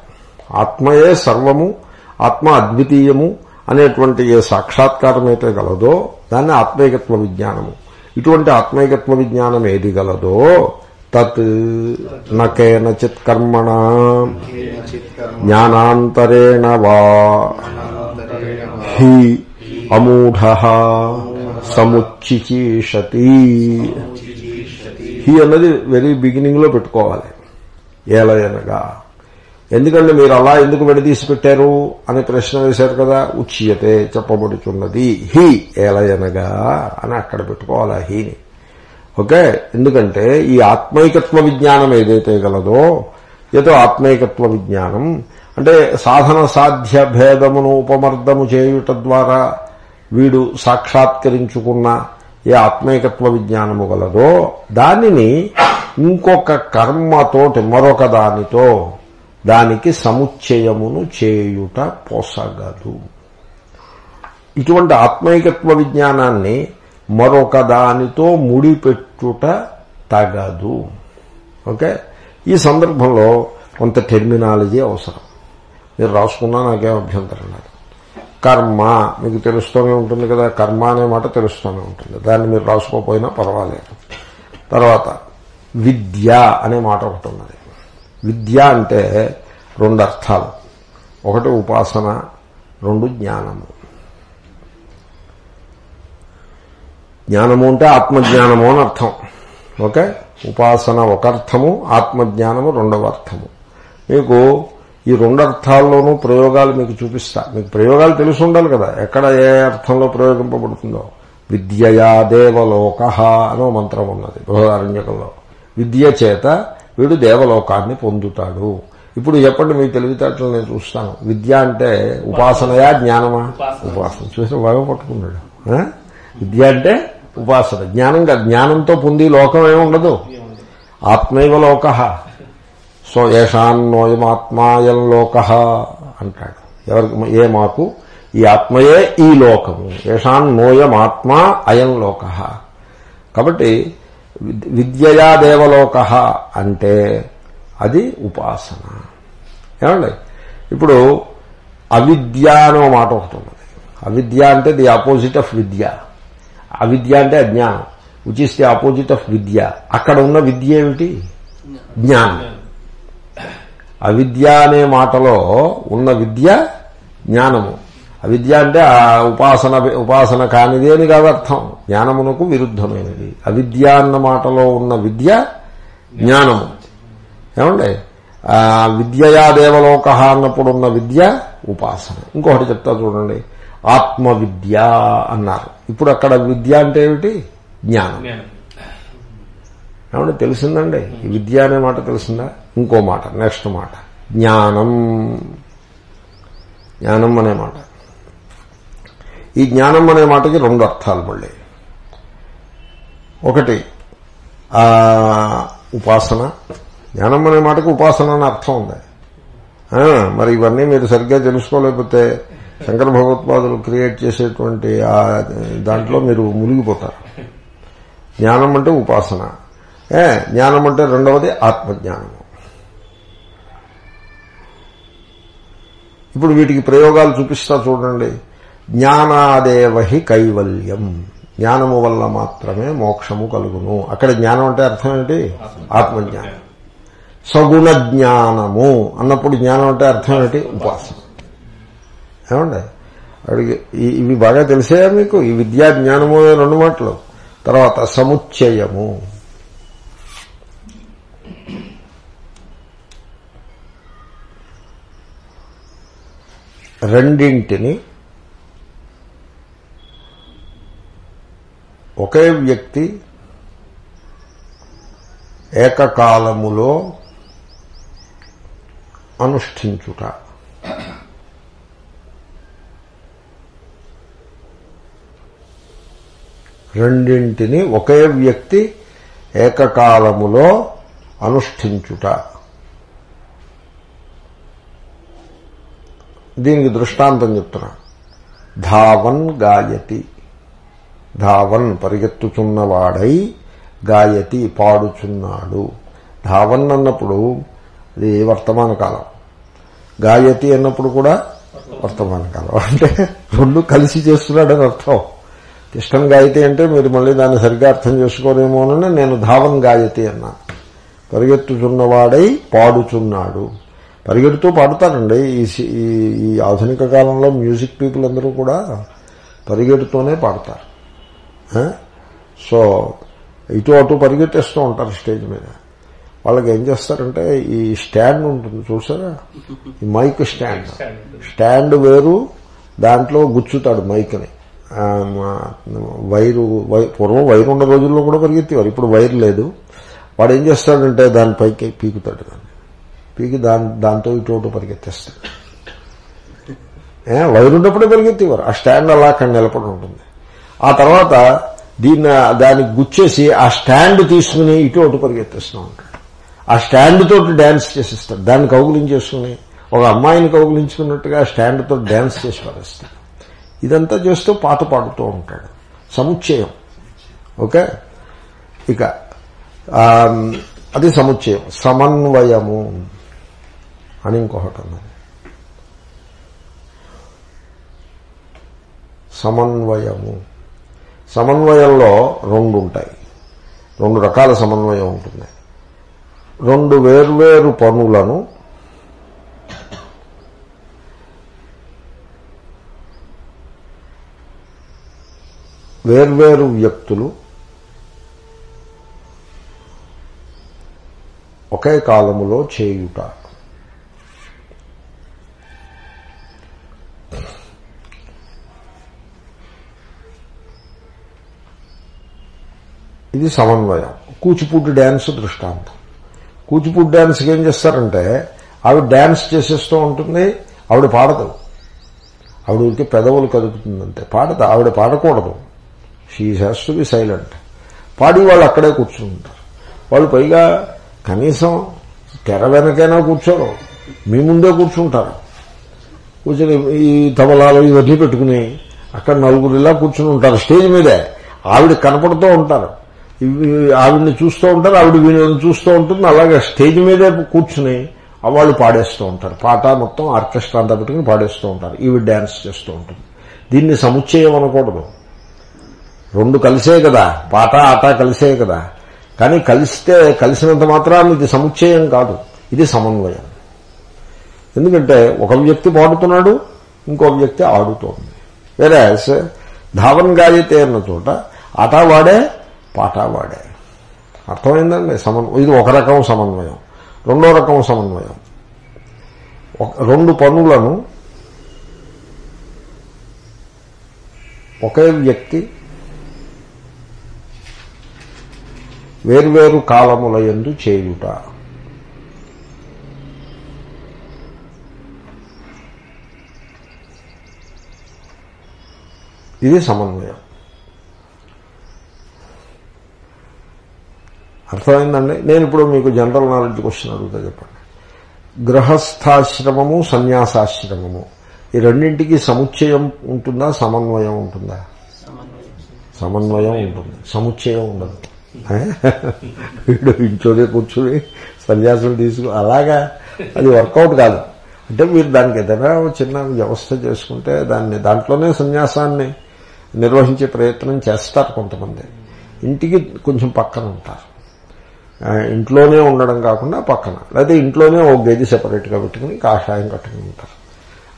S1: ఆత్మయే సర్వము ఆత్మ అద్వితీయము అనేటువంటి ఏ సాక్షాత్కారం అయితే గలదో దాన్ని ఆత్మైకత్వ విజ్ఞానము. ఇటువంటి ఆత్మైకత్వ విజ్ఞానం ఏది గలదో తత్ నకేనచిత్ కర్మణ. జ్ఞానాంతరేణ వా హి అమూఢ సముచ్చిచీషతి హి అన్నది వెరీ బిగినింగ్లో పెట్టుకోవాలి. ఏలయనగా. ఎందుకంటే మీరు అలా ఎందుకు విడదీసి పెట్టారు అని ప్రశ్న వేశారు కదా. ఉచ్యతే చెప్పబడుతున్నది హి ఏలయనగా అని అక్కడ పెట్టుకోవాలి ఆ హీని. ఓకే? ఎందుకంటే ఈ ఆత్మైకత్వ విజ్ఞానం ఏదైతే గలదో ఏదో ఆత్మైకత్వ విజ్ఞానం అంటే సాధన సాధ్య భేదమును ఉపమర్దము చేయుట ద్వారా వీడు సాక్షాత్కరించుకున్న ఏ ఆత్మైకత్వ విజ్ఞానము గలదో దానిని ఇంకొక కర్మతోటి మరొక దానితో దానికి సముచ్చయమును చేయుట పోసగదు. ఇటువంటి ఆత్మైకత్వ విజ్ఞానాన్ని మరొక దానితో ముడిపెట్టుట తగదు. ఓకే? ఈ సందర్భంలో కొంత టెర్మినాలజీ అవసరం. మీరు రాసుకున్నా నాకేం అభ్యంతరం లేదు. కర్మ మీకు తెలుస్తూనే ఉంటుంది కదా కర్మ అనే మాట తెలుస్తూనే ఉంటుంది. దాన్ని మీరు రాసుకోకపోయినా పర్వాలేదు. తర్వాత విద్య అనే మాట ఒకటి ఉన్నది. విద్య అంటే రెండు అర్థాలు. ఒకటి ఉపాసన రెండు జ్ఞానము. జ్ఞానము అంటే ఆత్మజ్ఞానము అని అర్థం. ఓకే? ఉపాసన ఒక అర్థము ఆత్మజ్ఞానము రెండవ అర్థము. మీకు ఈ రెండు అర్థాల్లోనూ ప్రయోగాలు మీకు చూపిస్తా. మీకు ప్రయోగాలు తెలిసి ఉండాలి కదా. ఎక్కడ ఏ అర్థంలో ప్రయోగింపబడుతుందో. విద్యయా దేవలోక అనో మంత్రం ఉన్నది బృహదారణ్యకంలో. విద్య చేత వీడు దేవలోకాన్ని పొందుతాడు. ఇప్పుడు చెప్పండి మీ తెలివితేటలు నేను చూస్తాను. విద్య అంటే ఉపాసనయా జ్ఞానమా? ఉపాసన. చూసిన బాగా పట్టుకున్నాడు? విద్య అంటే ఉపాసన. జ్ఞానం కాదు. జ్ఞానంతో పొంది లోకం ఏమి ఉండదు. ఆత్మైవ లోక. సో ఏషాన్నోయమాత్మాయం లోక అంటాడు. ఎవరికి ఏ మాకు? ఈ ఆత్మయే ఈ లోకము. ఏషాన్నోయమాత్మ అయం లోక. కాబట్టి విద్యయా దేవలోక అంటే అది ఉపాసన. ఏమండి? ఇప్పుడు అవిద్య అనే మాట ఒకటి ఉన్నది. అవిద్య అంటే ది ఆపోజిట్ ఆఫ్ విద్య. అవిద్య అంటే అజ్ఞానం which is the opposite of vidya. అక్కడ ఉన్న విద్య ఏమిటి? జ్ఞానం. అవిద్య అనే మాటలో ఉన్న విద్య జ్ఞానము. అవిద్య అంటే ఆ ఉపాసన ఉపాసన కానిది అని కాదు అర్థం. జ్ఞానమునకు విరుద్ధమైనది. అవిద్య అన్న మాటలో ఉన్న విద్య జ్ఞానము. ఏమండి? ఆ విద్యయా దేవలోక అన్నప్పుడు ఉన్న విద్య ఉపాసన. ఇంకొకటి చెప్తా చూడండి. ఆత్మవిద్య అన్నారు. ఇప్పుడు అక్కడ విద్య అంటే ఏమిటి? జ్ఞానం. ఏమంటే తెలిసిందండి? ఈ విద్య అనే మాట తెలిసిందా? ఇంకో మాట నెక్స్ట్ మాట. జ్ఞానం. జ్ఞానం అనే మాట. ఈ జ్ఞానం అనే మాటకి రెండు అర్థాలు మళ్ళీ. ఒకటి ఉపాసన. జ్ఞానం అనే మాటకి ఉపాసన అని అర్థం ఉంది. మరి ఇవన్నీ మీరు సరిగ్గా తెలుసుకోలేకపోతే శంకర భగవత్పాదులు క్రియేట్ చేసేటువంటి ఆ దాంట్లో మీరు మునిగిపోతారు. జ్ఞానం అంటే ఉపాసన. ఏ జ్ఞానం అంటే రెండవది ఆత్మజ్ఞానము. ఇప్పుడు వీటికి ప్రయోగాలు చూపిస్తా చూడండి. జ్ఞానాదేవహి కైవల్యం. జ్ఞానము వల్ల మాత్రమే మోక్షము కలుగును. అక్కడ జ్ఞానం అంటే అర్థం ఏంటి? ఆత్మజ్ఞానం. సగుణ జ్ఞానము అన్నప్పుడు జ్ఞానం అంటే అర్థం ఏంటి? ఉపాసన. ఏమండి? అడిగి ఇవి బాగా తెలిసాయా మీకు? ఈ విద్యా జ్ఞానము రెండు మాటలు. తర్వాత సముచ్చయము. రెండింటిని ఒకే వ్యక్తి ఏకకాలములో అనుష్ఠించుట. రెండింటిని ఒకే వ్యక్తి ఏకకాలములో అనుష్ఠించుట. దీనికి దృష్టాంతం చెప్తున్నా. ధావన్ గాయతి. ధావన్ పరిగెత్తుచున్నవాడై గాయతి పాడుచున్నాడు. ధావన్ అన్నప్పుడు అది వర్తమాన కాలం. గాయతి అన్నప్పుడు కూడా వర్తమాన కాలం. అంటే రెండు కలిసి చేస్తున్నాడని అర్థం. తిష్టం గాయతి అంటే మీరు మళ్ళీ దాన్ని సరిగ్గా అర్థం చేసుకోరేమోనని నేను ధావన్ గాయతి అన్నాను పరిగెత్తుచున్నవాడై పాడుచున్నాడు. పరిగెడుతూ పాడుతారండి. ఈ సి- ఈ- ఈ ఆధునిక కాలంలో మ్యూజిక్ పీపుల్ అందరూ కూడా పరిగెడుతూనే పాడతారు. సో ఇటు అటు పరిగెట్టేస్తూ ఉంటారు స్టేజ్ మీద. వాళ్ళకి ఏం చేస్తారంటే ఈ స్టాండ్ ఉంటుంది చూసారా? ఈ మైక్ స్టాండ్. స్టాండ్ వేరు దాంట్లో గుచ్చుతాడు మైక్ని. వైరు వై- పూర్వం వైరు ఉన్న రోజుల్లో కూడా పరిగెత్తేవారు ఇప్పుడు వైర్ లేదు. వాడు ఏం చేస్తాడంటే దాని పైకి పీకుతాడు దాన్ని. పీకి దాని దాంతో ఇటు అటు పరిగెత్తేస్తాడు. వైరు ఉన్నప్పుడే పరిగెత్తేవారు. ఆ స్టాండ్ అలా అక్కడ నిలబడి ఉంటుంది. ఆ తర్వాత దీన్ని దానికి గుచ్చేసి ఆ స్టాండ్ తీసుకుని ఇటు అటు పరిగెత్తేస్తూ ఉంటాడు ఆ స్టాండ్ తోటి డ్యాన్స్ చేసిస్తాడు దాన్ని కౌగులించేసుకుని ఒక అమ్మాయిని కౌగులించుకున్నట్టుగా స్టాండ్ తోటి డ్యాన్స్ చేసి పడేస్తాడు ఇదంతా చేస్తూ పాట పాడుతూ ఉంటాడు. సముచ్చయం. ఓకే? ఇక అది సముచ్చయం. సమన్వయము అని ఇంకొకటి ఉన్నది సమన్వయము. సమన్వయంలో రెండు ఉంటాయి రెండు రకాల సమన్వయం ఉంటుంది. రెండు వేర్వేరు పనులను వేర్వేరు వ్యక్తులు ఒకే కాలములో చేయుట. ఇది సమన్వయం. కూచిపూడి డ్యాన్స్ దృష్టాంతం. కూచిపూడి డ్యాన్స్కి ఏం చేస్తారంటే ఆవిడ డ్యాన్స్ చేసేస్తూ ఉంటుంది ఆవిడ పాడదు. ఆవిడ ఊరికి పెదవులు కదుపుతుందంటే పాడదు ఆవిడ పాడకూడదు. She has to be silent పాడి వాళ్ళు అక్కడే కూర్చుంటారు వాళ్ళు పైగా కనీసం తెర వెనకైనా కూర్చోరు. మీ ముందే కూర్చుంటారు. కూర్చొని ఈ తబలాలు ఇవన్నీ పెట్టుకుని అక్కడ నలుగురు ఇలా కూర్చుని ఉంటారు. స్టేజ్ మీదే ఆవిడ కనపడుతూ ఉంటారు. ఆవిడ్ని చూస్తూ ఉంటారు ఆవిడ వీళ్ళని చూస్తూ ఉంటుంది. అలాగే స్టేజ్ మీదే కూర్చుని వాళ్ళు పాడేస్తూ ఉంటారు. పాట మొత్తం ఆర్కెస్ట్రా అంతా పెట్టుకుని పాడేస్తూ ఉంటారు. ఈవిడ డ్యాన్స్ చేస్తూ ఉంటుంది. దీన్ని సముచ్చయం అనకూడదు. రెండు కలిసే కదా. పాట ఆట కలిసే కదా. కానీ కలిస్తే కలిసినంత మాత్రాన్ని ఇది సముచ్చయం కాదు. ఇది సమన్వయం. ఎందుకంటే ఒక వ్యక్తి పాడుతున్నాడు ఇంకో వ్యక్తి ఆడుతోంది. వేరే ధావన్ గాయతే అన్న చోట ఆట వాడే పాట అర్థమైందండి? సమన్వయం ఇది ఒక రకం సమన్వయం. రెండో రకం సమన్వయం. ఒక రెండు పనులను ఒకే వ్యక్తి వేర్వేరు కాలముల ఎందు చేయుట. ఇది సమన్వయం. అర్థమైందండి? నేను ఇప్పుడు మీకు జనరల్ నాలెడ్జ్ క్వశ్చన్ అడుగుతా చెప్పండి. గృహస్థాశ్రమము సన్యాసాశ్రమము ఈ రెండింటికి సముచ్చయం ఉంటుందా సమన్వయం ఉంటుందా? సమన్వయం ఉంటుంది. సముచ్చయం ఉండదు. వీడు ఇంట్లోనే కూర్చుని సన్యాసం తీసుకు అలాగా అది వర్కౌట్ కాదు. అంటే మీరు దానికి ఏదైనా చిన్న వ్యవస్థ చేసుకుంటే దాన్ని దాంట్లోనే సన్యాసాన్ని నిర్వహించే ప్రయత్నం చేస్తారు కొంతమంది. ఇంటికి కొంచెం పక్కన ఉంటారు. ఇంట్లోనే ఉండడం కాకుండా పక్కన. లేకపోతే ఇంట్లోనే ఒక గది సెపరేట్గా పెట్టుకుని కాషాయం కట్టుకుని ఉంటారు.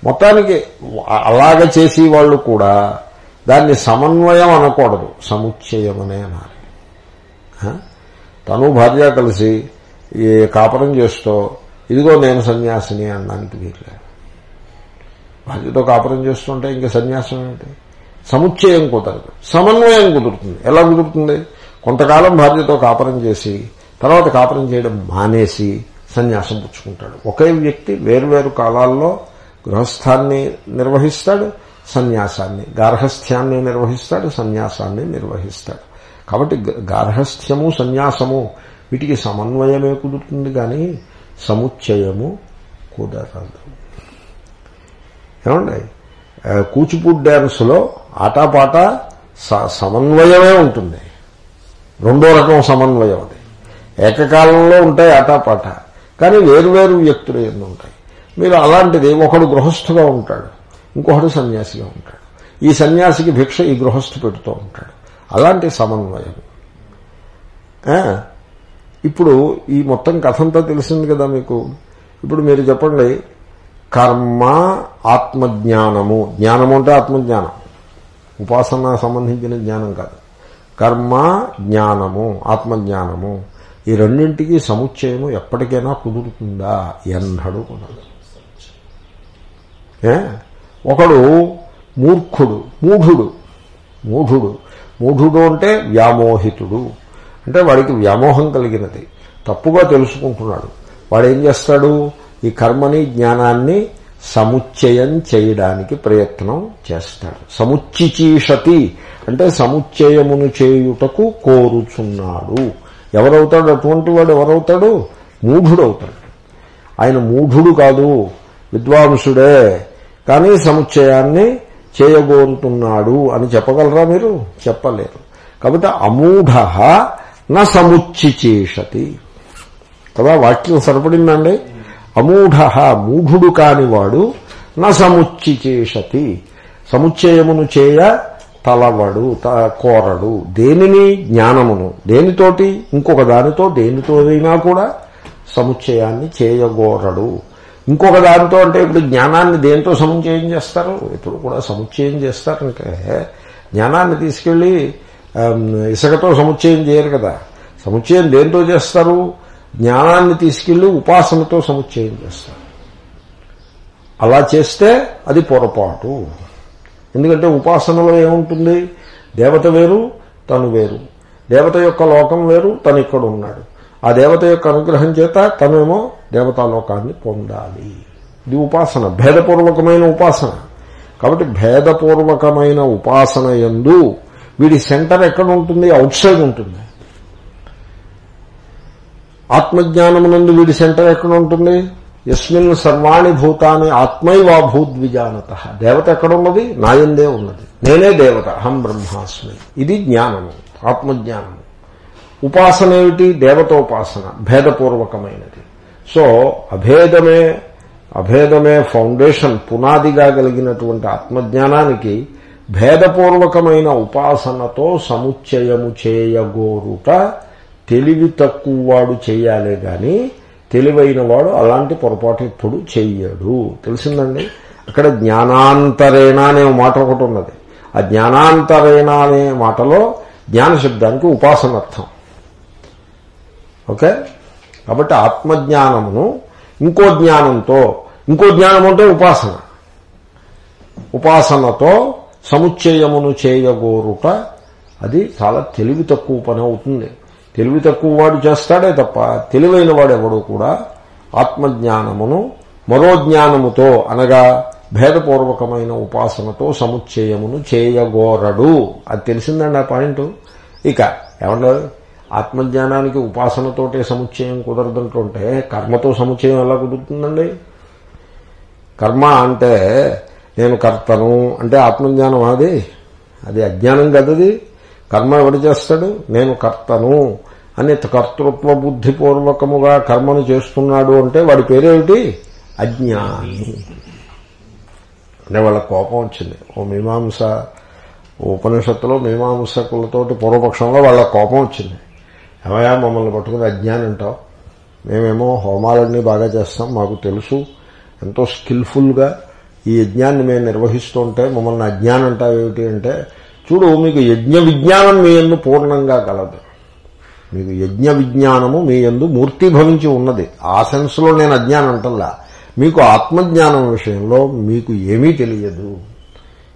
S1: మొత్తానికి అలాగ చేసి వాళ్ళు కూడా దాన్ని సమన్వయం అనకూడదు. సముచ్చయం అనే అనాలి. తను భార్య కలిసి కాపురం చేస్తూ ఇదిగో నేను సన్యాసిని అనడానికి వీర్లేదు భార్యతో కాపరం చేస్తుంటే ఇంకా సన్యాసం ఏంటి సముచ్చయం కుదరదు. సమన్వయం కుదురుతుంది. ఎలా కుదురుతుంది? కొంతకాలం భార్యతో కాపరం చేసి తర్వాత కాపురం చేయడం మానేసి సన్యాసం పుచ్చుకుంటాడు. ఒకే వ్యక్తి వేర్వేరు కాలాల్లో గృహస్థాన్ని నిర్వహిస్తాడు సన్యాసాన్ని గార్హస్థ్యాన్ని నిర్వహిస్తాడు సన్యాసాన్ని నిర్వహిస్తాడు. కాబట్టి గార్హస్థ్యము సన్యాసము వీటికి సమన్వయమే కుదురుతుంది కానీ సముచ్చయము కుదరదు. ఏమండి? కూచిపూడి డ్యాన్స్లో ఆటాపాట సమన్వయమే ఉంటుంది. రెండో రకం సమన్వయం. ఏకకాలంలో ఉంటాయి ఆటాపాట. కానీ వేరువేరు వ్యక్తులు ఎందు ఉంటాయి. మీరు అలాంటిది ఒకడు గృహస్థుగా ఉంటాడు ఇంకొకడు సన్యాసిగా ఉంటాడు. ఈ సన్యాసికి భిక్ష ఈ గృహస్థు పెడుతూ ఉంటాడు. అలాంటి సమన్వయం. ఇప్పుడు ఈ మొత్తం కథంతా తెలిసింది కదా మీకు? ఇప్పుడు మీరు చెప్పండి కర్మ ఆత్మజ్ఞానము. జ్ఞానము అంటే ఆత్మజ్ఞానం. ఉపాసన సంబంధించిన జ్ఞానం కాదు. కర్మ జ్ఞానము ఆత్మజ్ఞానము. ఈ రెండింటికి సముచ్చయము ఎప్పటికైనా కుదురుతుందా? ఎన్నడూ కుదరదు ఒకడు మూర్ఖుడు మూఢుడు మూఢుడు. మూఢుడు అంటే వ్యామోహితుడు. అంటే వాడికి వ్యామోహం కలిగినది. తప్పుగా తెలుసుకుంటున్నాడు. వాడు ఏం చేస్తాడు? ఈ కర్మని జ్ఞానాన్ని సముచ్చయం చేయడానికి ప్రయత్నం చేస్తాడు. సముచ్చిచీషతి అంటే సముచ్చయమును చేయుటకు కోరుచున్నాడు. ఎవరవుతాడు? అటువంటి వాడు ఎవరవుతాడు? మూఢుడవుతాడు. ఆయన మూఢుడు కాదు విద్వాంసుడే. కానీ సముచ్చయాన్ని చేయగోరుతున్నాడు అని చెప్పగలరా మీరు? చెప్పలేరు. కాబట్టి అమూఢ నా సముచ్చిచేషతి. కదా వాక్యం సరిపడిందండి? అమూఢ మూఢుడు కానివాడు నా సముచ్చిచేషతి. సముచ్చయమును చేయ తలవడు కోరడు. దేనిని? జ్ఞానమును. దేనితోటి? ఇంకొక దానితో దేనితోనైనా కూడా సముచ్చయాన్ని చేయగోరడు. ఇంకొక దానితో అంటే ఇప్పుడు జ్ఞానాన్ని దేంతో సముచ్చయం చేస్తారు? ఇప్పుడు కూడా సముచ్చయం చేస్తారంటే జ్ఞానాన్ని తీసుకెళ్ళి ఇసుకతో సముచ్చయం చేయరు కదా. సముచ్చయం దేంతో చేస్తారు? జ్ఞానాన్ని తీసుకెళ్ళి ఉపాసనతో సముచ్చయం చేస్తారు. అలా చేస్తే అది పొరపాటు. ఎందుకంటే ఉపాసనలో ఏముంటుంది? దేవత వేరు తను వేరు. దేవత యొక్క లోకం వేరు తను ఇక్కడ ఉన్నాడు. ఆ దేవత యొక్క అనుగ్రహం చేత తనేమో దేవతాలోకాన్ని పొందాలి. ఇది ఉపాసన. భేదపూర్వకమైన ఉపాసన. కాబట్టి భేదపూర్వకమైన ఉపాసన ఎందు వీడి సెంటర్ ఎక్కడ ఉంటుంది అవుట్ సైడ్ ఉంటుంది. ఆత్మజ్ఞానమునందు వీడి సెంటర్ ఎక్కడ ఉంటుంది ఎస్మిన్ సర్వాణి భూతాన్ని ఆత్మైవా భూద్విజానత. దేవత ఎక్కడ ఉన్నది నాయందే ఉన్నది. నేనే దేవత అహం బ్రహ్మాస్మి. ఇది జ్ఞానము ఆత్మజ్ఞానము. ఉపాసన ఏమిటి దేవతోపాసన భేదపూర్వకమైనది. సో అభేదమే అభేదమే ఫౌండేషన్ పునాదిగా కలిగినటువంటి ఆత్మజ్ఞానానికి భేదపూర్వకమైన ఉపాసనతో సముచ్చయము చేయగోరుట తెలివి తక్కువ వాడు చేయాలే గాని తెలివైన వాడు అలాంటి పొరపాటు ఎప్పుడు చెయ్యడు. తెలిసిందండి? అక్కడ జ్ఞానాంతరేణ అనే మాట ఒకటి ఉన్నది. ఆ జ్ఞానాంతరేణ అనే మాటలో జ్ఞాన ఉపాసనర్థం ఓకే? కాబట్టి ఆత్మజ్ఞానమును ఇంకో జ్ఞానంతో ఇంకో జ్ఞానం అంటే ఉపాసన. ఉపాసనతో సముచ్చయమును చేయగోరుట అది చాలా తెలివి తక్కువ పని అవుతుంది. తెలివి తక్కువ వాడు చేస్తాడే తప్ప తెలివైన వాడెవడూ కూడా ఆత్మజ్ఞానమును మరో జ్ఞానముతో అనగా భేదపూర్వకమైన ఉపాసనతో సముచ్చయమును చేయగోరడు. అది తెలిసిందండి ఆ పాయింట్? ఇక ఏమన్నారు ఆత్మజ్ఞానానికి ఉపాసనతోటే సముచ్చయం కుదరదంటుంటే కర్మతో సముచ్చయం ఎలా కుదురుతుందండి? కర్మ అంటే నేను కర్తను అంటే ఆత్మజ్ఞానం అది? అది అజ్ఞానం కదది. కర్మ ఎవడు చేస్తాడు? నేను కర్తను. అని కర్తృత్వ బుద్ధిపూర్వకముగా కర్మను చేస్తున్నాడు అంటే వాడి పేరేమిటి? అజ్ఞాని. అంటే వాళ్ళ కోపం వచ్చింది. ఓ మీమాంస ఉపనిషత్తులో మీమాంసకులతోటి పూర్వపక్షంలో వాళ్ళ కోపం వచ్చింది. ఏమయా మమ్మల్ని పట్టుకుని అజ్ఞాని అంటావు? మేమేమో హోమాలన్నీ బాగా చేస్తాం మాకు తెలుసు. ఎంతో స్కిల్ఫుల్గా ఈ యజ్ఞాన్ని మేము నిర్వహిస్తుంటే మమ్మల్ని అజ్ఞానం అంటావేమిటి అంటే చూడు మీకు యజ్ఞ విజ్ఞానం మీ ఎందు పూర్ణంగా కలదు. మీకు యజ్ఞ విజ్ఞానము మీ ఎందు మూర్తిభవించి ఉన్నది. ఆ సెన్స్లో నేను అజ్ఞానం అంటల్లా. మీకు ఆత్మజ్ఞానం విషయంలో మీకు ఏమీ తెలియదు.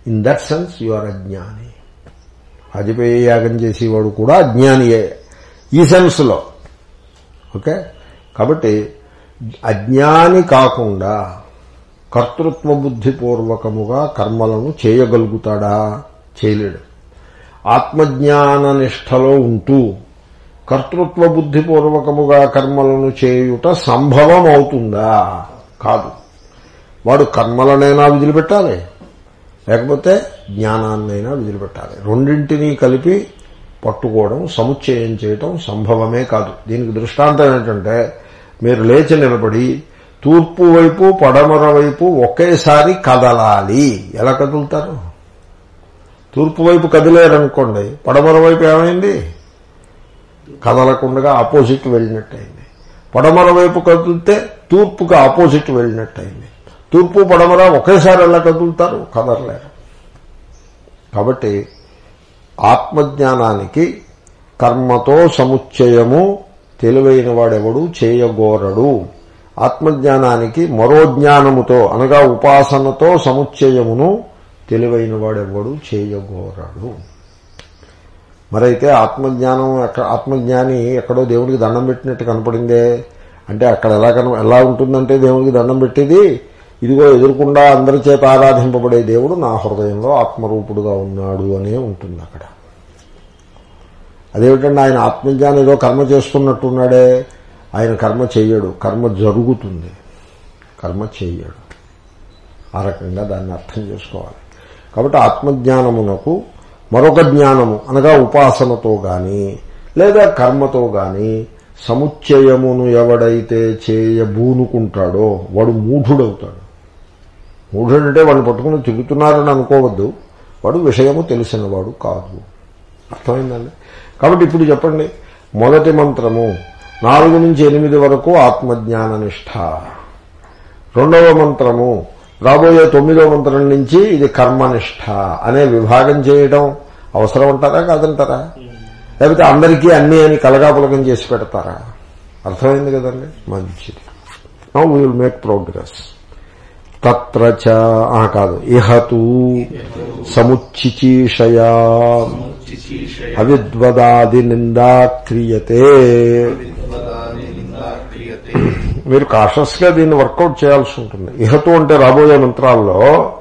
S1: In that sense you are ajnani Vajapeya యాగం చేసేవాడు కూడా అజ్ఞానియే. ఈ సెన్స్లో. ఓకే? కాబట్టి అజ్ఞాని కాకుండా కర్తృత్వ బుద్ధిపూర్వకముగా కర్మలను చేయగలుగుతాడా? చేయలేడు. ఆత్మజ్ఞాన నిష్టలో ఉంటూ కర్తృత్వ బుద్ధిపూర్వకముగా కర్మలను చేయుట సంభవం అవుతుందా కాదు. వాడు కర్మలనైనా విదిలిపెట్టాలి. లేకపోతే జ్ఞానాన్నైనా విదిలిపెట్టాలి. రెండింటినీ కలిపి పట్టుకోవడం సముచ్చయం చేయటం సంభవమే కాదు. దీనికి దృష్టాంతం ఏంటంటే మీరు లేచి నిలబడి తూర్పు వైపు పడమర వైపు ఒకేసారి కదలాలి. ఎలా కదులుతారు? తూర్పు వైపు కదిలేరనుకోండి పడమర వైపు ఏమైంది? కదలకుండా ఆపోజిట్ వెళ్ళినట్టయింది. పడమర వైపు కదిలితే తూర్పుకి ఆపోజిట్ వెళ్ళినట్టయింది. తూర్పు పడమర ఒకేసారి ఎలా కదులుతారు? కదలలేరు. కాబట్టి ఆత్మజ్ఞానానికి కర్మతో సముచ్చయము తెలివైన వాడెవడు? చేయగోరడు. ఆత్మజ్ఞానానికి మరో జ్ఞానముతో అనగా ఉపాసనతో సముచ్చయమును తెలివైన వాడెవడు చేయగోరాడు. మరైతే ఆత్మజ్ఞానం ఎక్కడ ఆత్మజ్ఞాని ఎక్కడో దేవుడికి దండం పెట్టినట్టు కనపడిందే. అంటే అక్కడ ఎలా కన ఎలా ఉంటుందంటే దేవుడికి దండం పెట్టేది ఇదిగో ఎదురుకుండా అందరి చేత ఆరాధింపబడే దేవుడు నా హృదయంలో ఆత్మరూపుడుగా ఉన్నాడు అనే ఉంటుంది అక్కడ. అదేమిటంటే ఆయన ఆత్మజ్ఞానం ఏదో కర్మ చేస్తున్నట్టున్నాడే ఆయన కర్మ చేయడు కర్మ జరుగుతుంది. కర్మ చేయడు. ఆ రకంగా దాన్ని అర్థం చేసుకోవాలి. కాబట్టి ఆత్మజ్ఞానమునకు మరొక జ్ఞానము అనగా ఉపాసనతో గాని లేదా కర్మతో గాని సముచ్చయమును ఎవడైతే చేయబూనుకుంటాడో వాడు మూఢుడవుతాడు. మూఢుడంటే వాడిని పట్టుకుని తిరుగుతున్నారని అనుకోవద్దు. వాడు విషయము తెలిసినవాడు కాదు. అర్థమైందండి? కాబట్టి ఇప్పుడు చెప్పండి. మొదటి మంత్రము నాలుగు నుంచి ఎనిమిది వరకు ఆత్మజ్ఞాన నిష్ఠ రెండవ మంత్రము రాబోయే తొమ్మిదో మంత్రం నుంచి ఇది కర్మనిష్ట అనే విభాగం చేయడం అవసరం అంటారా కాదంటారా? లేకపోతే అందరికీ అన్నీ అని కలగాపులకం చేసి పెడతారా? అర్థమైంది కదండి? మంచిది. విల్ మేక్ ప్రోగ్రెస్ తత్ర కాదు. ఇహతు సముచిచీషయా అవిద్వదాది నిందా క్రియతే మీరు కాషస్గా దీన్ని వర్కౌట్ చేయాల్సి ఉంటుంది. ఇహతు అంటే రాబోయే మంత్రాల్లో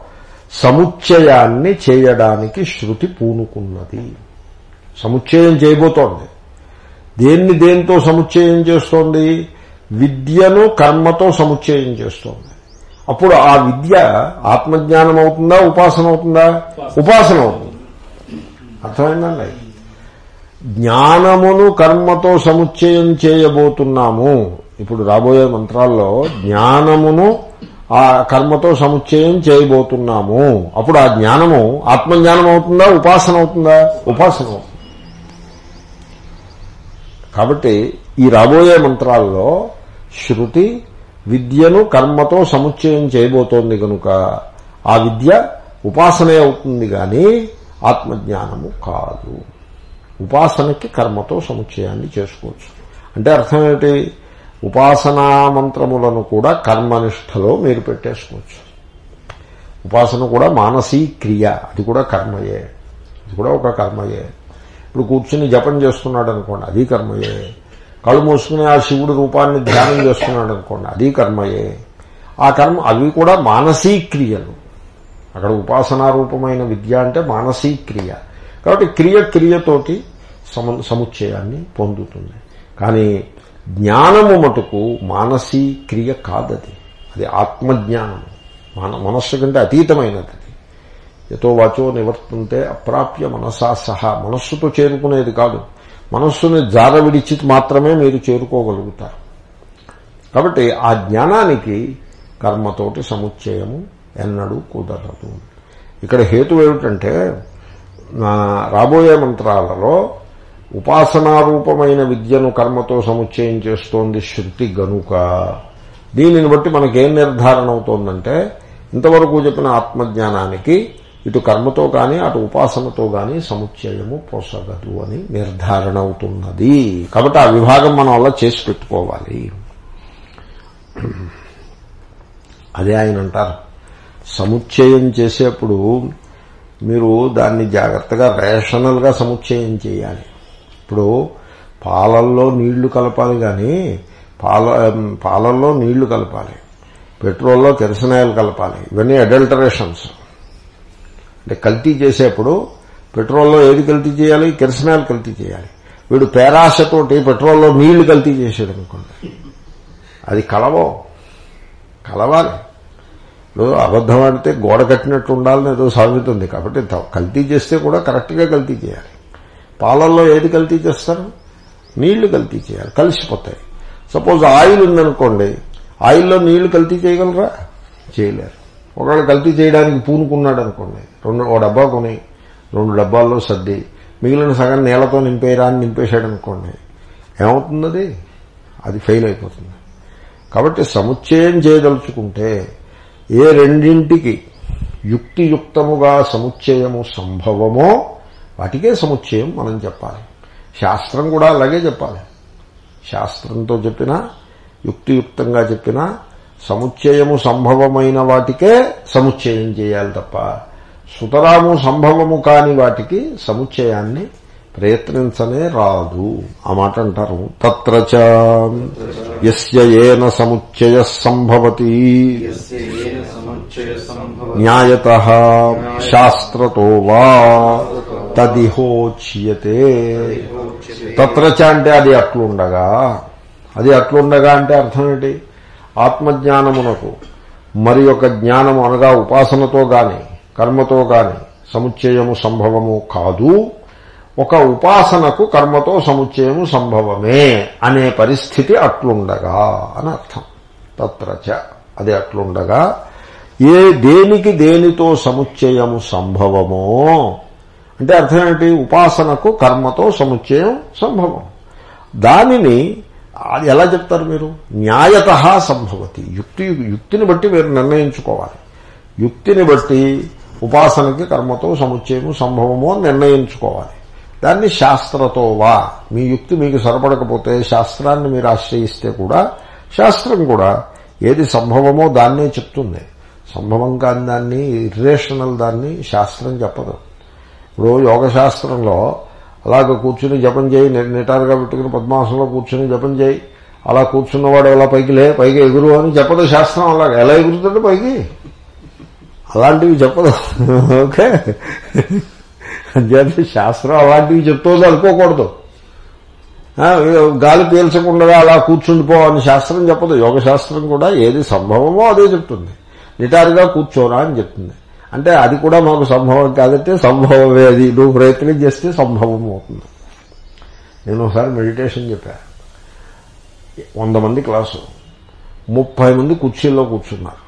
S1: సముచ్చయాన్ని చేయడానికి శృతి పూనుకున్నది. సముచ్చయం చేయబోతోంది. దేన్ని దేంతో సముచ్చయం చేస్తోంది? విద్యను కర్మతో సముచ్చయం చేస్తోంది. అప్పుడు ఆ విద్య ఆత్మజ్ఞానం అవుతుందా? ఉపాసన అవుతుందా? ఉపాసన అవుతుంది. అర్థమైందండి? జ్ఞానమును కర్మతో సముచ్చయం చేయబోతున్నాము. ఇప్పుడు రాబోయే మంత్రాల్లో జ్ఞానమును ఆ కర్మతో సముచ్చయం చేయబోతున్నాము. అప్పుడు ఆ జ్ఞానము ఆత్మజ్ఞానం అవుతుందా ఉపాసన అవుతుందా? ఉపాసన అవుతుంది. కాబట్టి ఈ రాబోయే మంత్రాల్లో శృతి విద్యను కర్మతో సముచ్చయం చేయబోతోంది కనుక ఆ విద్య ఉపాసనే అవుతుంది కానీ ఆత్మజ్ఞానము కాదు. ఉపాసనకి కర్మతో సముచ్చయాన్ని చేసుకోవచ్చు. అంటే అర్థం ఏమిటి? ఉపాసనా మంత్రములను కూడా కర్మనిష్టలో మీరు పెట్టేసుకోవచ్చు. ఉపాసన కూడా మానసీ క్రియ అది కూడా కర్మయే. అది కూడా ఒక కర్మయే. ఇప్పుడు కూర్చుని జపం చేస్తున్నాడు అనుకోండి అది కర్మయే. కళ్ళు మూసుకుని ఆ శివుడు రూపాన్ని ధ్యానం చేస్తున్నాడు అనుకోండి అది కర్మయే. ఆ కర్మ అవి కూడా మానసీ క్రియలు. అక్కడ ఉపాసనా రూపమైన విద్య అంటే మానసీ క్రియ. కాబట్టి క్రియ క్రియతోటి సము సముచ్చయాన్ని పొందుతుంది. కానీ జ్ఞానము మటుకు మానసీ క్రియ కాదది. అది ఆత్మజ్ఞానము మన మనస్సు కంటే అతీతమైనది. అది ఎతో వాచో నివర్తుంటే అప్రాప్య మనసా సహా. మనస్సుతో చేరుకునేది కాదు. మనస్సుని జార విడిచి మాత్రమే మీరు చేరుకోగలుగుతారు. కాబట్టి ఆ జ్ఞానానికి కర్మతోటి సముచ్చయము ఎన్నడూ కుదరదు. ఇక్కడ హేతు ఏమిటంటే రాబోయే మంత్రాలలో ఉపాసనారూపమైన విద్యను కర్మతో సముచ్చయం చేస్తోంది శృతి గనుక. దీనిని బట్టి మనకేం నిర్ధారణ అవుతోందంటే ఇంతవరకు చెప్పిన ఆత్మజ్ఞానానికి ఇటు కర్మతో కానీ అటు ఉపాసనతో కానీ సముచ్చయము పోసగదు అని నిర్ధారణ అవుతున్నది. కాబట్టి ఆ విభాగం మనం అలా చేసి పెట్టుకోవాలి. అదే ఆయన అంటారు. సముచ్చయం చేసేప్పుడు మీరు దాన్ని జాగ్రత్తగా రేషనల్గా సముచ్చయం చేయాలి. ఇప్పుడు పాలల్లో నీళ్ళు కలపాలి కానీ పాల పాలల్లో నీళ్ళు కలపాలి. పెట్రోల్లో కెరసనాయిల్ కలపాలి. ఇవన్నీ అడల్టరేషన్స్. అంటే కల్తీ చేసేప్పుడు పెట్రోల్లో ఏది కల్తీ చేయాలి? కెరసనాయిల్ కల్తీ చేయాలి. వీడు పేరాశతోటి పెట్రోల్లో నీళ్ళు కల్తీ చేసాడు అనుకోండి అది కలవో? కలవాలి. అబద్ధం ఆడితే గోడ కట్టినట్టు ఉండాలని ఏదో సాగుతుంది. కాబట్టి కల్తీ చేస్తే కూడా కరెక్ట్గా కల్తీ చేయాలి. పాలల్లో ఏది కల్తీ చేస్తారు? నీళ్ళు కల్తీ చేయాలి కలిసిపోతాయి. సపోజ్ ఆయిల్ ఉందనుకోండి ఆయిల్లో నీళ్ళు కల్తీ చేయగలరా? చేయలేరు. ఒకవేళ కల్తీ చేయడానికి పూనుకున్నాడు అనుకోండి రెండు ఓ డబ్బా కొని రెండు డబ్బాల్లో సర్ది మిగిలిన సగం నీళ్ళతో నింపేయరా అని నింపేశాడు అనుకోండి ఏమవుతుంది అది? అది ఫెయిల్ అయిపోతుంది. కాబట్టి సముచ్చయం చేయదలుచుకుంటే ఏ రెండింటికి యుక్తియుక్తముగా సముచ్చయము సంభవమో వాటికే సముచ్చయం మనం చెప్పాలి. శాస్త్రం కూడా అలాగే చెప్పాలి. శాస్త్రంతో చెప్పినా యుక్తియుక్తంగా చెప్పినా సముచ్చయము సంభవమైన వాటికే సముచ్చయం చేయాలి తప్ప సుతరాము సంభవము కాని వాటికి సముచ్చయాన్ని ప్రయత్నించనే రాదు. ఆ మాట అంటారు. తత్ర చ యస్య ఏన సముచ్చయ సంభవతి. న్యాయత శాస్త్రతో వా. తదిహోచ్యతే. తత్ర చ అంటే అది అట్లుండగా. అది అట్లుండగా అంటే అర్థం ఏంటి? ఆత్మజ్ఞానమునకు మరి యొక్క జ్ఞానము అనగా ఉపాసనతో గాని కర్మతో గాని సముచ్చయము సంభవము కాదు. ఒక ఉపాసనకు కర్మతో సముచ్చయము సంభవమే అనే పరిస్థితి అట్లుండగా అని అర్థం. తత్రచ అది అట్లుండగా. ఏ దేనికి దేనితో సముచ్చయము సంభవమో అంటే అర్థం ఏమిటి? ఉపాసనకు కర్మతో సముచ్చయం సంభవం. దానిని అది ఎలా చెప్తారు మీరు? న్యాయత సంభవతి. యుక్తి యుక్తిని బట్టి మీరు నిర్ణయించుకోవాలి. యుక్తిని బట్టి ఉపాసనకి కర్మతో సముచ్చయము సంభవము అని నిర్ణయించుకోవాలి. దాన్ని శాస్త్రతో వా. మీ యుక్తి మీకు సరిపడకపోతే శాస్త్రాన్ని మీరు ఆశ్రయిస్తే కూడా శాస్త్రం కూడా ఏది సంభవమో దాన్నే చెప్తుంది. సంభవం కాని దాన్ని ఇర్రేషనల్ దాన్ని శాస్త్రం చెప్పదు. ఇప్పుడు యోగ శాస్త్రంలో అలాగ కూర్చుని జపం చేయి నిటారుగా పెట్టుకుని పద్మాసనంలో కూర్చుని జపం చేయి. అలా కూర్చున్నవాడు అలా పైకి లే పైకి ఎగురు అని చెప్పదు శాస్త్రం అలాగే. ఎలా ఎగురుతుంది పైకి? అలాంటివి చెప్పదు ఓకే? అంతే శాస్త్రం అలాంటివి చెప్తుంది అనుకోకూడదు. గాలి పీల్చకుండా అలా కూర్చుండిపో అని శాస్త్రం చెప్పదు. యోగ శాస్త్రం కూడా ఏది సంభవమో అదే చెప్తుంది. నిటారుగా కూర్చోరా అని చెప్తుంది. అంటే అది కూడా మాకు సంభవం కాదంటే సంభవమే అది. నువ్వు ప్రయత్నం చేస్తే సంభవం అవుతుంది. నేను ఒకసారి మెడిటేషన్ చెప్పా. వంద మంది క్లాసు. ముప్పై మంది కుర్చీల్లో కూర్చున్నారు.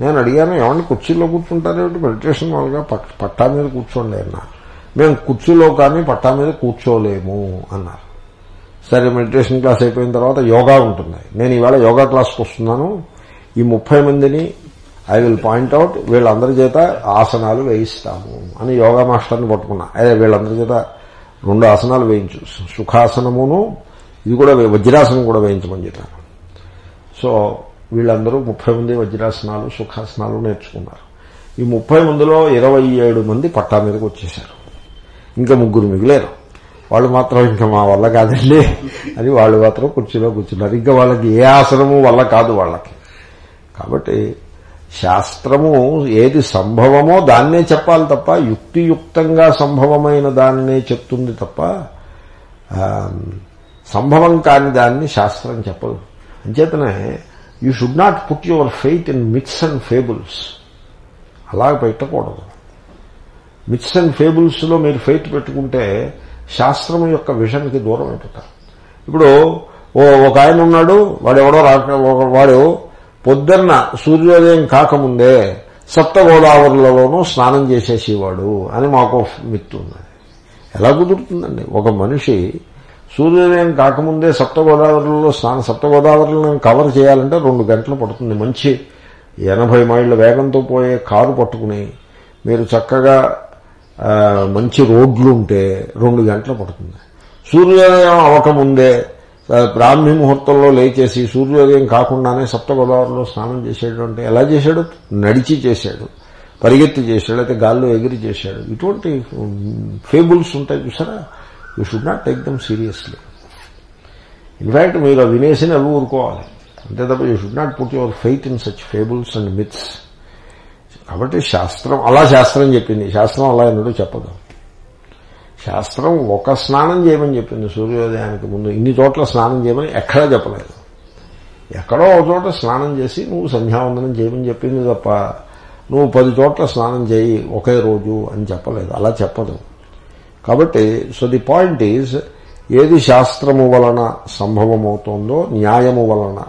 S1: నేను అడిగాను ఏమన్నా కుర్చీలో కూర్చుంటారేమిటి మెడిటేషన్ వాళ్ళగా పట్టా మీద కూర్చోండి అన్నా మేము కుర్చీలో కానీ పట్టా మీద కూర్చోలేము అన్నారు. సరే మెడిటేషన్ క్లాస్ అయిపోయిన తర్వాత యోగా ఉంటుంది. నేను ఈవేళ యోగా క్లాస్కి వస్తున్నాను. ఈ ముప్పై మందిని ఐ విల్ పాయింట్ అవుట్ వీళ్ళందరి చేత ఆసనాలు వేయిస్తాము అని యోగా మాస్టర్ని పట్టుకున్నా. అదే వీళ్ళందరి చేత రెండు ఆసనాలు వేయించు. సుఖాసనమును ఇది కూడా వజ్రాసనం కూడా వేయించమని చెప్పాను. సో వీళ్ళందరూ ముప్పై మంది వజ్రాసనాలు సుఖాసనాలు నేర్చుకున్నారు. ఈ ముప్పై మందిలో ఇరవై ఏడు మంది పట్టా మీదకి వచ్చేశారు. ఇంకా ముగ్గురు మిగిలేరు. వాళ్ళు మాత్రం ఇంకా మా వల్ల కాదండి అని వాళ్ళు మాత్రం కుర్చీలో కూర్చున్నారు. ఇంకా వాళ్ళకి ఏ ఆసనము వల్ల కాదు వాళ్ళకి. కాబట్టి శాస్త్రము ఏది సంభవమో దాన్నే చెప్పాలి తప్ప యుక్తియుక్తంగా సంభవమైన దాన్నే చెప్తుంది తప్ప సంభవం కాని దాన్ని శాస్త్రం చెప్పదు. అంచేతనే you should not put your faith in myths and fables అలా పెట్టకూడదు. మిక్స్ అండ్ ఫేబుల్స్లో మీరు ఫెయిత్ పెట్టుకుంటే శాస్త్రం యొక్క విషయానికి దూరం అయిపోతారు. ఇప్పుడు ఓ ఒక ఆయన ఉన్నాడు వాడు ఎవడో రాక వాడు పొద్దున్న సూర్యోదయం కాకముందే సప్తగోదావరిలలోనూ స్నానం చేసేసేవాడు అని మాకు మిత్తు ఉన్నది ఎలా కుదురుతుందండి? ఒక మనిషి సూర్యోదయం కాకముందే సప్తగోదావరిలో స్నానం సప్తగోదావరిలను కవర్ చేయాలంటే రెండు గంటలు పడుతుంది. మంచి ఎనభై మైళ్ళ వేగంతో పోయే కారు పట్టుకుని మీరు చక్కగా మంచి రోడ్లు ఉంటే రెండు గంటలు పడుతుంది. సూర్యోదయం అవ్వకముందే బ్రాహ్మీ ముహూర్తంలో లేచేసి సూర్యోదయం కాకుండానే సప్తగోదావరిలో స్నానం చేసేడు అంటే ఎలా చేశాడు? నడిచి చేశాడు పరిగెత్తి చేశాడు అయితే గాల్లో ఎగిరి చేశాడు. ఇటువంటి ఫేబుల్స్ ఉంటాయి చూసారా? You should not take them seriously in fact మీరు ఆ వినేసి అవి ఊరుకోవాలి. అంతే తప్ప you should not put your faith in such fables and myths కాబట్టి శాస్త్రం అలా శాస్త్రం చెప్పింది. శాస్త్రం అలా ఎన్నడూ చెప్పదు. శాస్త్రం ఒక స్నానం చేయమని చెప్పింది సూర్యోదయానికి ముందు. ఇన్ని చోట్ల స్నానం చేయమని ఎక్కడా చెప్పలేదు. ఎక్కడో ఒక చోట స్నానం చేసి నువ్వు సంధ్యావందనం చేయమని చెప్పింది తప్ప నువ్వు పది చోట్ల స్నానం చేయి ఒకే రోజు అని చెప్పలేదు. అలా చెప్పదు. కాబట్టి సో ది పాయింట్ ఈజ్ ఏది శాస్త్రము వలన సంభవమవుతోందో న్యాయము వలన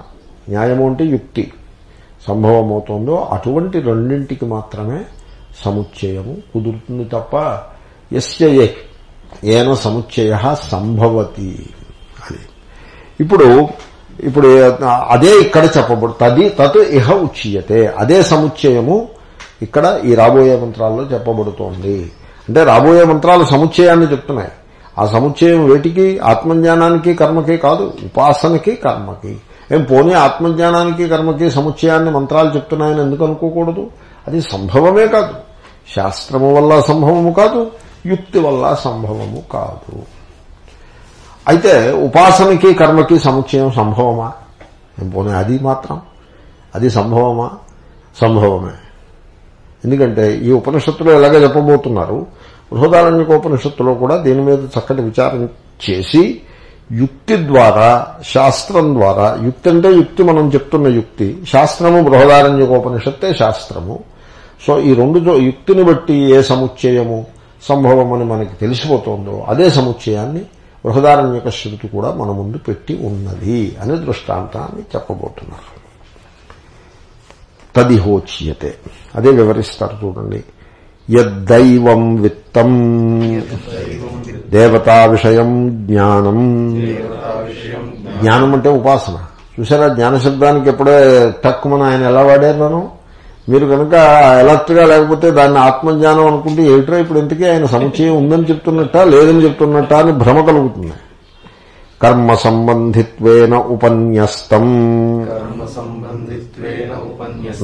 S1: న్యాయము అంటే యుక్తి సంభవమవుతోందో అటువంటి రెండింటికి మాత్రమే సముచ్చయము కుదురుతుంది తప్ప ఎస్య ఏన సముచ్చయ సంభవతి అది ఇప్పుడు ఇప్పుడు అదే ఇక్కడ చెప్పబడు తది తత్ ఇహ ఉచ్యతే. అదే సముచ్చయము ఇక్కడ ఈ రాబోయే మంత్రాల్లో చెప్పబడుతోంది. అంటే రాబోయే మంత్రాలు సముచ్చయాన్ని చెప్తున్నాయి. ఆ సముచ్చయం వేటికి? ఆత్మజ్ఞానానికి కర్మకి కాదు. ఉపాసనకి కర్మకి. ఏం పోనీ ఆత్మజ్ఞానానికి కర్మకి సముచ్చయాన్ని మంత్రాలు చెప్తున్నాయని ఎందుకు అనుకోకూడదు? అది సంభవమే కాదు. శాస్త్రము వల్ల సంభవము కాదు. యుక్తి వల్ల సంభవము కాదు. అయితే ఉపాసనకి కర్మకి సముచ్చయం సంభవమా? పోనీ అది మాత్రం. అది సంభవమా? సంభవమే. ఎందుకంటే ఈ ఉపనిషత్తులో ఎలాగ చెప్పబోతున్నారు? బృహదారణ్యక ఉపనిషత్తులో కూడా దీని మీద చక్కటి విచారం చేసి యుక్తి ద్వారా శాస్త్రం ద్వారా యుక్తి అంటే యుక్తి మనం చెప్తున్న యుక్తి శాస్త్రము బృహదారణ్యకోపనిషత్తే శాస్త్రము. సో ఈ రెండు జో- యుక్తిని బట్టి ఏ సముచ్చయము? సంభవం అని మనకి తెలిసిపోతుందో అదే సముచ్చయాన్ని బృహదారణ్యక శృతి కూడా మన ముందు పెట్టి ఉన్నది అనే దృష్టాంతాన్ని చెప్పబోతున్నారు. తదిహోచ్యతే. అదే వివరిస్తారు చూడండి. యద్దైవం విత్తం. దేవతా విషయం జ్ఞానం. జ్ఞానం అంటే ఉపాసన. చూసారా? జ్ఞాన శబ్దానికి ఎప్పుడే తక్కువ ఆయన ఎలా వాడారు మనం మీరు కనుక అలర్ట్గా లేకపోతే దాన్ని ఆత్మజ్ఞానం అనుకుంటే ఏమిటో ఇప్పుడు ఇంతకీ ఆయన సముచయం ఉందని చెప్తున్నట్ట లేదని చెప్తున్నట్ట అని భ్రమ కలుగుతుంది. కర్మ సంబంధిత్వేన ఉపన్యస్తం.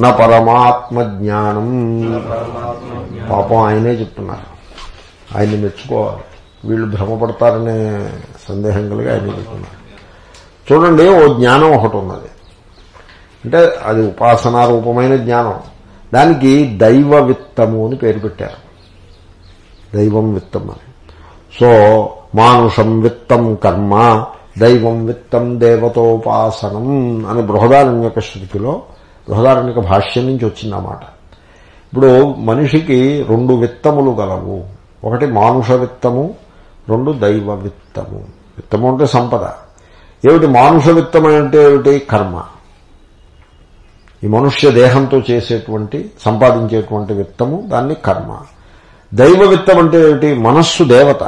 S1: న పరమాత్మ జ్ఞానం
S2: పరమాత్మ జ్ఞానం
S1: పాపం ఆయనే చెప్తున్నారు. ఆయన్ని మెచ్చుకోవాలి. వీళ్ళు భ్రమపడతారనే సందేహం కలిగి ఆయన చెప్తున్నారు. చూడండి ఓ జ్ఞానం ఒకటి ఉన్నది. అంటే అది ఉపాసనా రూపమైన జ్ఞానం. దానికి దైవ విత్తము అని పేరు పెట్టారు. దైవం విత్తం అని. సో మానుషం విత్తం కర్మ దైవం విత్తం దేవతోపాసనం అని బృహదారణ్యక శృతిలో బృహదారణ్యక భాష్యం నుంచి వచ్చిందన్నమాట. ఇప్పుడు మనిషికి రెండు విత్తములు గలవు. ఒకటి మానుష విత్తము రెండు దైవ విత్తము. విత్తము అంటే సంపద. ఏమిటి మానుష విత్తం అంటే ఏమిటి? కర్మ. ఈ మనుష్య దేహంతో చేసేటువంటి సంపాదించేటువంటి విత్తము దాన్ని కర్మ. దైవ విత్తం అంటే ఏమిటి? మనస్సు దేవత.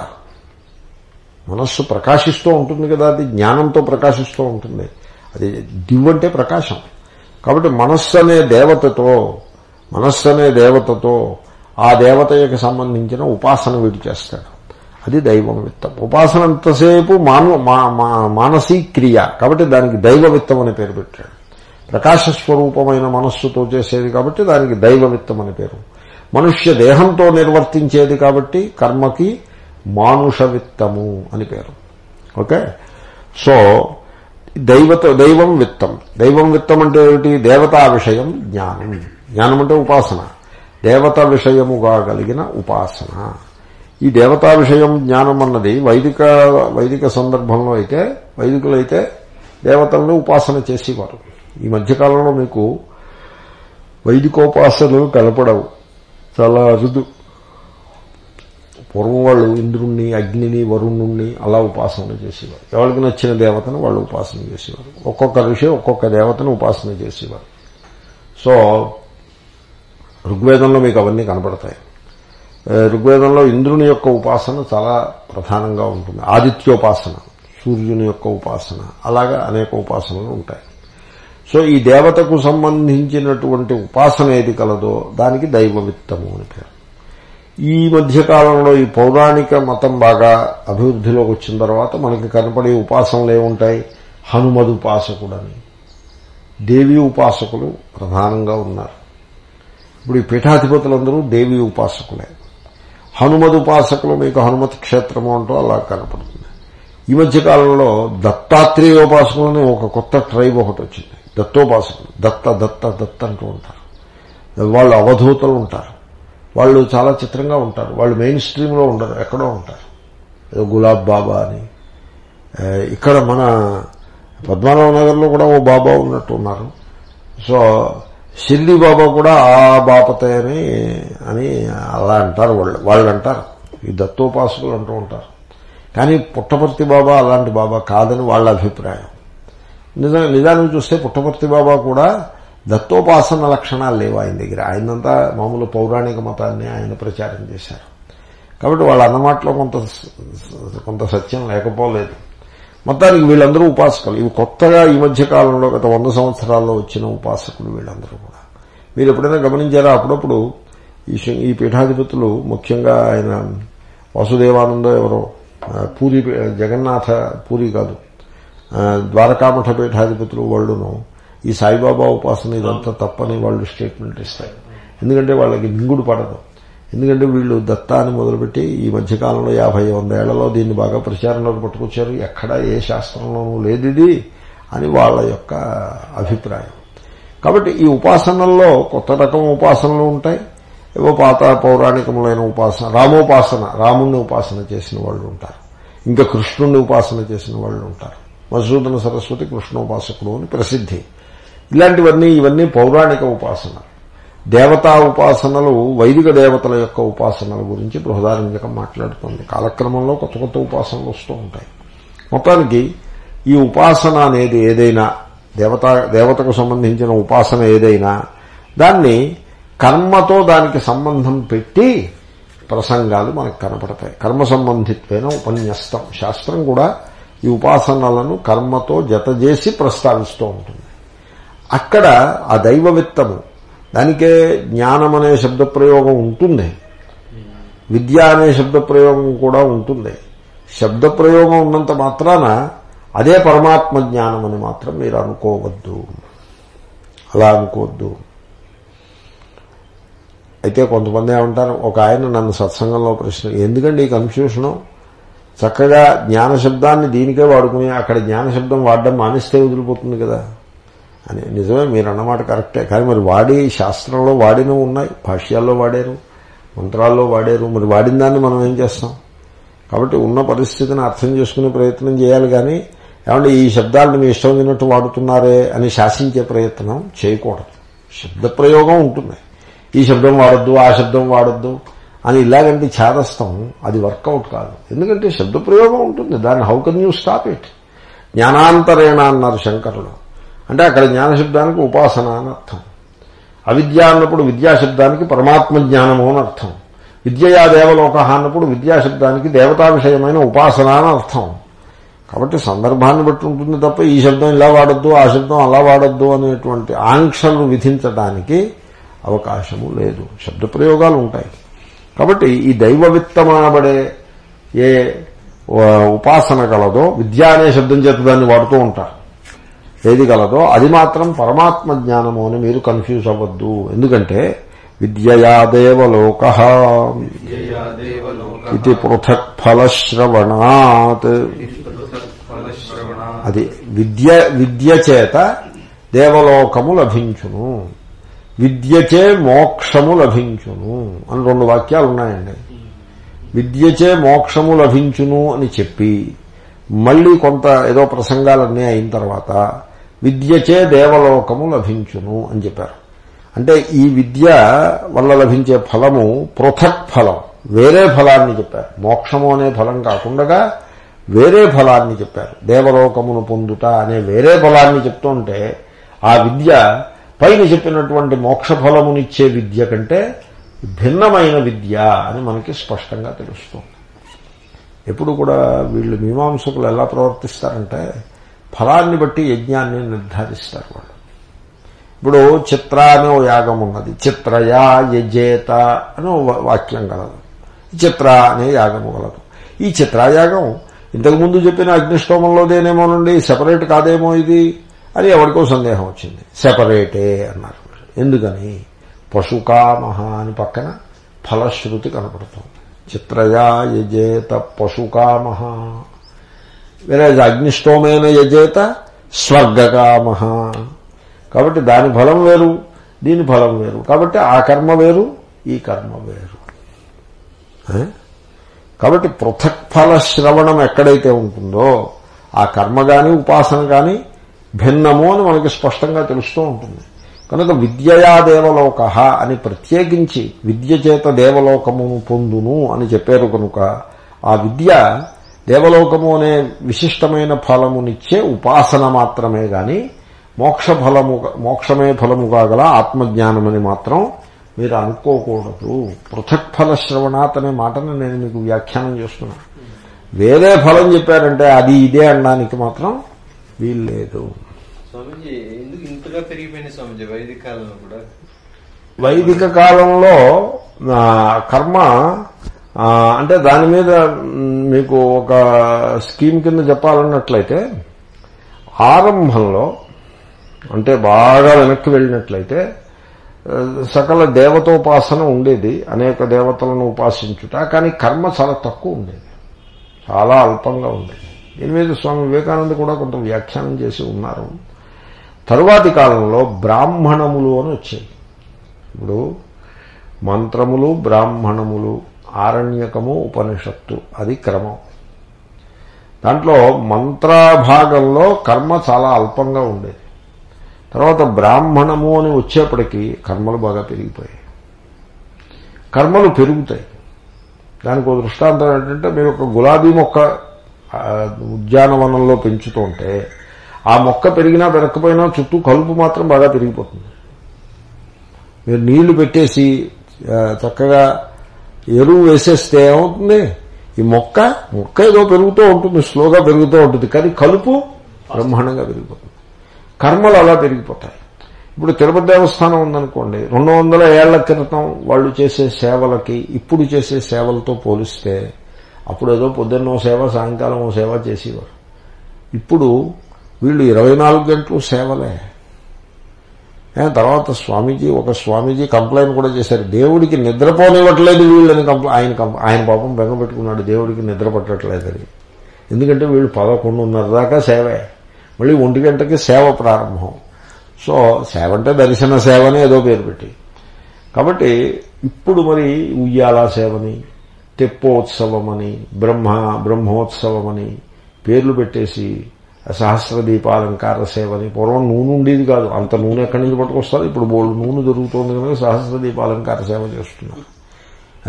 S1: మనస్సు ప్రకాశిస్తూ ఉంటుంది కదా అది జ్ఞానంతో ప్రకాశిస్తూ ఉంటుంది. అది దివ్వంటే ప్రకాశం. కాబట్టి మనస్సు అనే దేవతతో మనస్సు అనే దేవతతో ఆ దేవతకి సంబంధించిన ఉపాసన వీడు చేస్తాడు. అది దైవం విత్తం. ఉపాసన అంతసేపు మానవ మా- మా- మానసీ క్రియ కాబట్టి దానికి దైవ విత్తం అని పేరు పెట్టాడు. ప్రకాశ స్వరూపమైన మనస్సుతో చేసేది కాబట్టి దానికి దైవ విత్తం అని పేరు. మనుష్య దేహంతో నిర్వర్తించేది కాబట్టి కర్మకి మానుష విత్తము అని పేరు. ఓకే? సో దైవత దైవం విత్తం. దైవం విత్తం అంటే ఏమిటి? దేవతా విషయం జ్ఞానం. జ్ఞానం అంటే ఉపాసన. దేవత విషయముగా కలిగిన ఉపాసన. ఈ దేవతా విషయం జ్ఞానం అన్నది వైదిక వైదిక సందర్భంలో అయితే వైదికులైతే దేవతలను ఉపాసన చేసేవారు. ఈ మధ్యకాలంలో మీకు వైదికోపాసనలు కలపడవు చాలా అరుదు. పూర్వం వాళ్ళు ఇంద్రుణ్ణి అగ్నిని వరుణుణ్ణి అలా ఉపాసన చేసేవారు. ఎవరికి నచ్చిన దేవతను వాళ్ళు ఉపాసన చేసేవారు. ఒక్కొక్క ఋషి ఒక్కొక్క దేవతను ఉపాసన చేసేవారు. సో ఋగ్వేదంలో మీకు అవన్నీ కనపడతాయి. ఋగ్వేదంలో ఇంద్రుని యొక్క ఉపాసన చాలా ప్రధానంగా ఉంటుంది. ఆదిత్యోపాసన సూర్యుని యొక్క ఉపాసన అలాగా అనేక ఉపాసనలు ఉంటాయి. సో ఈ దేవతకు సంబంధించినటువంటి ఉపాసన ఏది కలదో దానికి దైవవిత్తము అని పేరు. ఈ మధ్యకాలంలో ఈ పౌరాణిక మతం బాగా అభివృద్ధిలోకి వచ్చిన తర్వాత మనకి కనపడే ఉపాసనలు ఏముంటాయి? హనుమద్ ఉపాసకుడని. దేవి ఉపాసకులు ప్రధానంగా ఉన్నారు. ఇప్పుడు ఈ పీఠాధిపతులందరూ దేవి ఉపాసకులే. హనుమద్ ఉపాసకులు మీకు హనుమత్ క్షేత్రము అంటూ అలా కనపడుతుంది. ఈ మధ్యకాలంలో దత్తాత్రేయ దత్తాత్రేయోపాసకులని ఒక కొత్త ట్రైబ్ ఒకటి వచ్చింది. దత్తోపాసకులు దత్త దత్త దత్త అంటూ ఉంటారు. వాళ్ళు అవధూతలు ఉంటారు. వాళ్ళు చాలా చిత్రంగా ఉంటారు. వాళ్ళు మెయిన్ స్ట్రీమ్లో ఉండరు ఎక్కడో ఉంటారు. ఏదో గులాబ్ బాబా అని. ఇక్కడ మన పద్మనాభ నగర్లో కూడా ఓ బాబా ఉన్నట్టు ఉన్నారు. సో షిర్డీ బాబా కూడా ఆ బాపతే అని అని అలా అంటారు వాళ్ళు. వాళ్ళు అంటారు. ఈ దత్తోపాసకులు అంటూ ఉంటారు. కానీ పుట్టపర్తి బాబా అలాంటి బాబా కాదని వాళ్ళ అభిప్రాయం. నిజా నిజానికి చూస్తే పుట్టపర్తి బాబా కూడా దత్తోపాసన లక్షణాలు లేవు ఆయన దగ్గర. ఆయనంతా మామూలు పౌరాణిక మతాన్ని ఆయన ప్రచారం చేశారు. కాబట్టి వాళ్ళ అన్నమాటలో కొంత కొంత సత్యం లేకపోలేదు. మొత్తానికి వీళ్ళందరూ ఉపాసకులు. ఇవి కొత్తగా ఈ మధ్య కాలంలో గత వంద సంవత్సరాల్లో వచ్చిన ఉపాసకులు వీళ్ళందరూ కూడా. మీరు ఎప్పుడైనా గమనించారా? అప్పుడప్పుడు ఈ ఈ పీఠాధిపతులు ముఖ్యంగా ఆయన వాసుదేవానంద ఎవరో పూరి జగన్నాథ పూరి కాదు. ద్వారకామఠ పీఠాధిపతులు వాళ్ళును ఈ సాయిబాబా ఉపాసన ఇదంతా తప్పని వాళ్ళు స్టేట్మెంట్ ఇస్తారు ఎందుకంటే వాళ్ళకి మింగుడు పడదు. ఎందుకంటే వీళ్ళు దత్తా అని మొదలుపెట్టి ఈ మధ్యకాలంలో యాభై వందేళ్ళలో దీన్ని బాగా ప్రచారంలోకి పట్టుకొచ్చారు. ఎక్కడ ఏ శాస్త్రంలోనూ లేదు ఇది అని వాళ్ళ యొక్క అభిప్రాయం. కాబట్టి ఈ ఉపాసనల్లో కొత్త రకం ఉపాసనలు ఉంటాయి. ఏవో పాత పౌరాణికములైన ఉపాసన రామోపాసన రాముణ్ణి ఉపాసన చేసిన వాళ్ళు ఉంటారు. ఇంకా కృష్ణుణ్ణి ఉపాసన చేసిన వాళ్ళు ఉంటారు. మధుసూదన సరస్వతి కృష్ణోపాసకుడు అని ప్రసిద్ధి. ఇలాంటివన్నీ ఇవన్నీ పౌరాణిక ఉపాసన దేవతా ఉపాసనలు వైదిక దేవతల యొక్క ఉపాసనల గురించి బృహదారంజకం మాట్లాడుతుంది. కాలక్రమంలో కొత్త కొత్త ఉపాసనలు వస్తూ ఉంటాయి. మొత్తానికి ఈ ఉపాసన అనేది ఏదైనా దేవత దేవతకు సంబంధించిన ఉపాసన ఏదైనా దాన్ని కర్మతో దానికి సంబంధం పెట్టి ప్రసంగాలు మనకు కనపడతాయి. కర్మ సంబంధిత్వైన ఉపన్యస్తం. శాస్త్రం కూడా ఈ ఉపాసనలను కర్మతో జత చేసి ప్రస్తావిస్తూ ఉంటుంది. అక్కడ ఆ దైవవిత్తము దానికే జ్ఞానం అనే శబ్ద ప్రయోగం ఉంటుంది. విద్య అనే శబ్ద ప్రయోగం కూడా ఉంటుంది. శబ్ద ప్రయోగం ఉన్నంత మాత్రాన అదే పరమాత్మ జ్ఞానం అని మాత్రం మీరు అనుకోవద్దు. అలా అనుకోవద్దు. అయితే కొంతమంది ఏమంటారు ఒక ఆయన నన్ను సత్సంగంలో ప్రశ్న ఎందుకండి ఈ కన్ఫ్యూషను చక్కగా జ్ఞాన శబ్దాన్ని దీనికే వాడుకుని అక్కడ జ్ఞాన శబ్దం వాడడం మానేస్తే వదిలిపోతుంది కదా. అని నిజమే మీరు అన్నమాట కరెక్టే. కానీ మరి వాడి శాస్త్రంలో వాడినవి ఉన్నాయి భాష్యాల్లో వాడారు మంత్రాల్లో వాడారు మరి వాడిన దాన్ని మనం ఏం చేస్తాం? కాబట్టి ఉన్న పరిస్థితిని అర్థం చేసుకునే ప్రయత్నం చేయాలి కానీ ఏమంటే ఈ శబ్దాలను మీ ఇష్టం వచ్చినట్టు వాడుతున్నారే అని శాసించే ప్రయత్నం చేయకూడదు. శబ్ద ప్రయోగం ఉంటుంది. ఈ శబ్దం వాడద్దు ఆ శబ్దం వాడద్దు. అని ఇలాగంటే ఛాదస్తాం అది వర్కౌట్ కాదు. ఎందుకంటే శబ్ద ప్రయోగం ఉంటుంది. దాన్ని how can you stop it? జ్ఞానాంతరేణ అన్నారు శంకరులు అంటే అక్కడ జ్ఞానశబ్దానికి ఉపాసన అని అర్థం. అవిద్య అన్నప్పుడు విద్యాశబ్దానికి పరమాత్మ జ్ఞానము అని అర్థం. విద్యయా దేవలోక అన్నప్పుడు విద్యాశబ్దానికి దేవతా విషయమైన ఉపాసన అని అర్థం. కాబట్టి సందర్భాన్ని బట్టి ఉంటుంది తప్ప ఈ శబ్దం ఇలా వాడద్దు ఆ శబ్దం అలా వాడద్దు అనేటువంటి ఆంక్షలు విధించడానికి అవకాశము లేదు. శబ్ద ప్రయోగాలు ఉంటాయి. కాబట్టి ఈ దైవవిత్తమనబడే ఏ ఉపాసన కలదో విద్య అనే శబ్దం చేత దాన్ని వాడుతూ ఉంటారు. ఏది గలదో అది మాత్రం పరమాత్మ జ్ఞానము అని మీరు కన్ఫ్యూజ్ అవ్వద్దు. ఎందుకంటే విద్యయా దేవలోక
S2: విద్యయా దేవలోక
S1: ఇది పృథక్ ఫలశ్రవణాత్.
S2: ఫలశ్రవణ
S1: అది విద్య విద్య చేత దేవలోకము లభించును. విద్యచే మోక్షము లభించును అని రెండు వాక్యాలు ఉన్నాయండి విద్యచే మోక్షము లభించును అని చెప్పి మళ్ళీ కొంత ఏదో ప్రసంగాలన్నీ అయిన తర్వాత విద్యచే దేవలోకము లభించును అని చెప్పారు. అంటే ఈ విద్య వల్ల లభించే ఫలము పృథక్ ఫలం వేరే ఫలాన్ని చెప్పారు. మోక్షము అనే ఫలం కాకుండా వేరే ఫలాన్ని చెప్పారు. దేవలోకమును పొందుట అనే వేరే ఫలాన్ని చెప్తుంటే ఆ విద్య పైన చెప్పినటువంటి మోక్ష ఫలమునిచ్చే విద్య కంటే భిన్నమైన విద్య అని మనకి స్పష్టంగా తెలుస్తుంది. ఎప్పుడు కూడా వీళ్ళు మీమాంసకులు ఎలా ప్రవర్తిస్తారంటే ఫలాన్ని బట్టి యజ్ఞాన్ని నిర్ధారిస్తారు వాళ్ళు. ఇప్పుడు చిత్ర అనే ఓ యాగం ఉన్నది. చిత్రయా యజేత అని వాక్యం కలదు చిత్ర అనే యాగము కలదు ఈ చిత్రయాగం ఇంతకుముందు చెప్పిన అగ్నిష్టోమంలోదేనేమోనండి? సెపరేట్ కాదేమో ఇది? అది ఎవరికో సందేహం వచ్చింది. సెపరేటే అన్నారు. ఎందుకని? పశుకామహ అని పక్కన ఫలశ్రుతి కనపడుతుంది. చిత్రయా యజేత పశుకామహ. వేరే అగ్నిష్టోమైన యజేత స్వర్గకామహ. కాబట్టి దాని ఫలం వేరు దీని ఫలం వేరు. కాబట్టి ఆ కర్మ వేరు ఈ కర్మ వేరు. కాబట్టి పృథక్ ఫల శ్రవణం ఎక్కడైతే ఉంటుందో ఆ కర్మ కానీ ఉపాసన కానీ భిన్నము అని మనకి స్పష్టంగా తెలుస్తూ ఉంటుంది. కనుక విద్యయా దేవలోక అని ప్రత్యేకించి విద్య చేత దేవలోకమును పొందును అని చెప్పారు కనుక ఆ విద్య దేవలోకము అనే విశిష్టమైన ఫలమునిచ్చే ఉపాసన మాత్రమే గాని మోక్ష ఫలము మోక్షమే ఫలము కాగల ఆత్మజ్ఞానమని మాత్రం మీరు అనుకోకూడదు. పృథక్ ఫల శ్రవణాత్ అనే మాటను నేను మీకు వ్యాఖ్యానం చేస్తున్నాను. వేరే ఫలం చెప్పారంటే అది ఇదే అనడానికి మాత్రం వీల్లేదు.
S3: స్వామిజీ ఎందుకు ఇంతగా పెరిగిపోయిన స్వామిజీ వైదిక కాలంలో కూడా?
S1: వైదిక కాలంలో కర్మ అంటే దాని మీద మీకు ఒక స్కీమ్ కింద చెప్పాలన్నట్లయితే ఆరంభంలో అంటే బాగా వెనక్కి వెళ్ళినట్లయితే సకల దేవతోపాసన ఉండేది అనేక దేవతలను ఉపాసించుట కానీ కర్మ చాలా తక్కువ ఉండేది. చాలా అల్పంగా ఉండేది. దీని మీద స్వామి వివేకానంద కూడా కొంత వ్యాఖ్యానం చేసి ఉన్నారు. తరువాతి కాలంలో బ్రాహ్మణములు అని వచ్చాయి ఇప్పుడు మంత్రములు బ్రాహ్మణములు ఆరణ్యకము ఉపనిషత్తు అది క్రమం. దాంట్లో మంత్రభాగంలో కర్మ చాలా అల్పంగా ఉండేది. తర్వాత బ్రాహ్మణము అని వచ్చేప్పటికీ కర్మలు బాగా పెరిగిపోయాయి. కర్మలు పెరుగుతాయి. దానికి ఒక దృష్టాంతం ఏంటంటే మీరు ఒక గులాబీ మొక్క ఉద్యానవనంలో పెంచుతుంటే ఆ మొక్క పెరిగినా పెరగకపోయినా చుట్టూ కలుపు మాత్రం బాగా పెరిగిపోతుంది. మీరు నీళ్ళు పెట్టేసి చక్కగా ఎరువు వేసేస్తే ఏమవుతుంది? ఈ మొక్క మొక్క ఏదో పెరుగుతూ ఉంటుంది స్లోగా పెరుగుతూ ఉంటుంది కానీ కలుపు బ్రహ్మాండంగా పెరిగిపోతుంది. కర్మలు అలా పెరిగిపోతాయి. ఇప్పుడు తిరుపతి దేవస్థానం ఉందనుకోండి రెండు వందల ఏళ్ళ క్రితం వాళ్ళు చేసే సేవలకి ఇప్పుడు చేసే సేవలతో పోలిస్తే అప్పుడు ఏదో పొద్దున్నో సేవ సాయంకాలం ఓ సేవ చేసేవారు. ఇప్పుడు వీళ్ళు ఇరవై నాలుగు గంటలు సేవలే. తర్వాత స్వామీజీ ఒక స్వామీజీ కంప్లైంట్ కూడా చేశారు. దేవుడికి నిద్రపోనివ్వట్లేదు వీళ్ళని కంప్లై ఆయన ఆయన పాపం బెంగ పెట్టుకున్నాడు దేవుడికి నిద్ర పట్టట్లేదని. ఎందుకంటే వీళ్ళు పదకొండున్నర దాకా సేవే. మళ్ళీ ఒంటి గంటకి సేవ ప్రారంభం. సో సేవ అంటే దర్శన సేవని ఏదో పేరు పెట్టి. కాబట్టి ఇప్పుడు మరి ఉయ్యాల సేవని తెప్పోత్సవమని బ్రహ్మ బ్రహ్మోత్సవమని పేర్లు పెట్టేసి సహస్ర దీపాలంకార సేవని. పూర్వం నూనె ఉండేది కాదు. అంత నూనె ఎక్కడి నుంచి పట్టుకొస్తారు ఇప్పుడు బోల్డ్ నూనె దొరుకుతుంది కనుక సహస్ర దీపాలంకార సేవ చేస్తున్నారు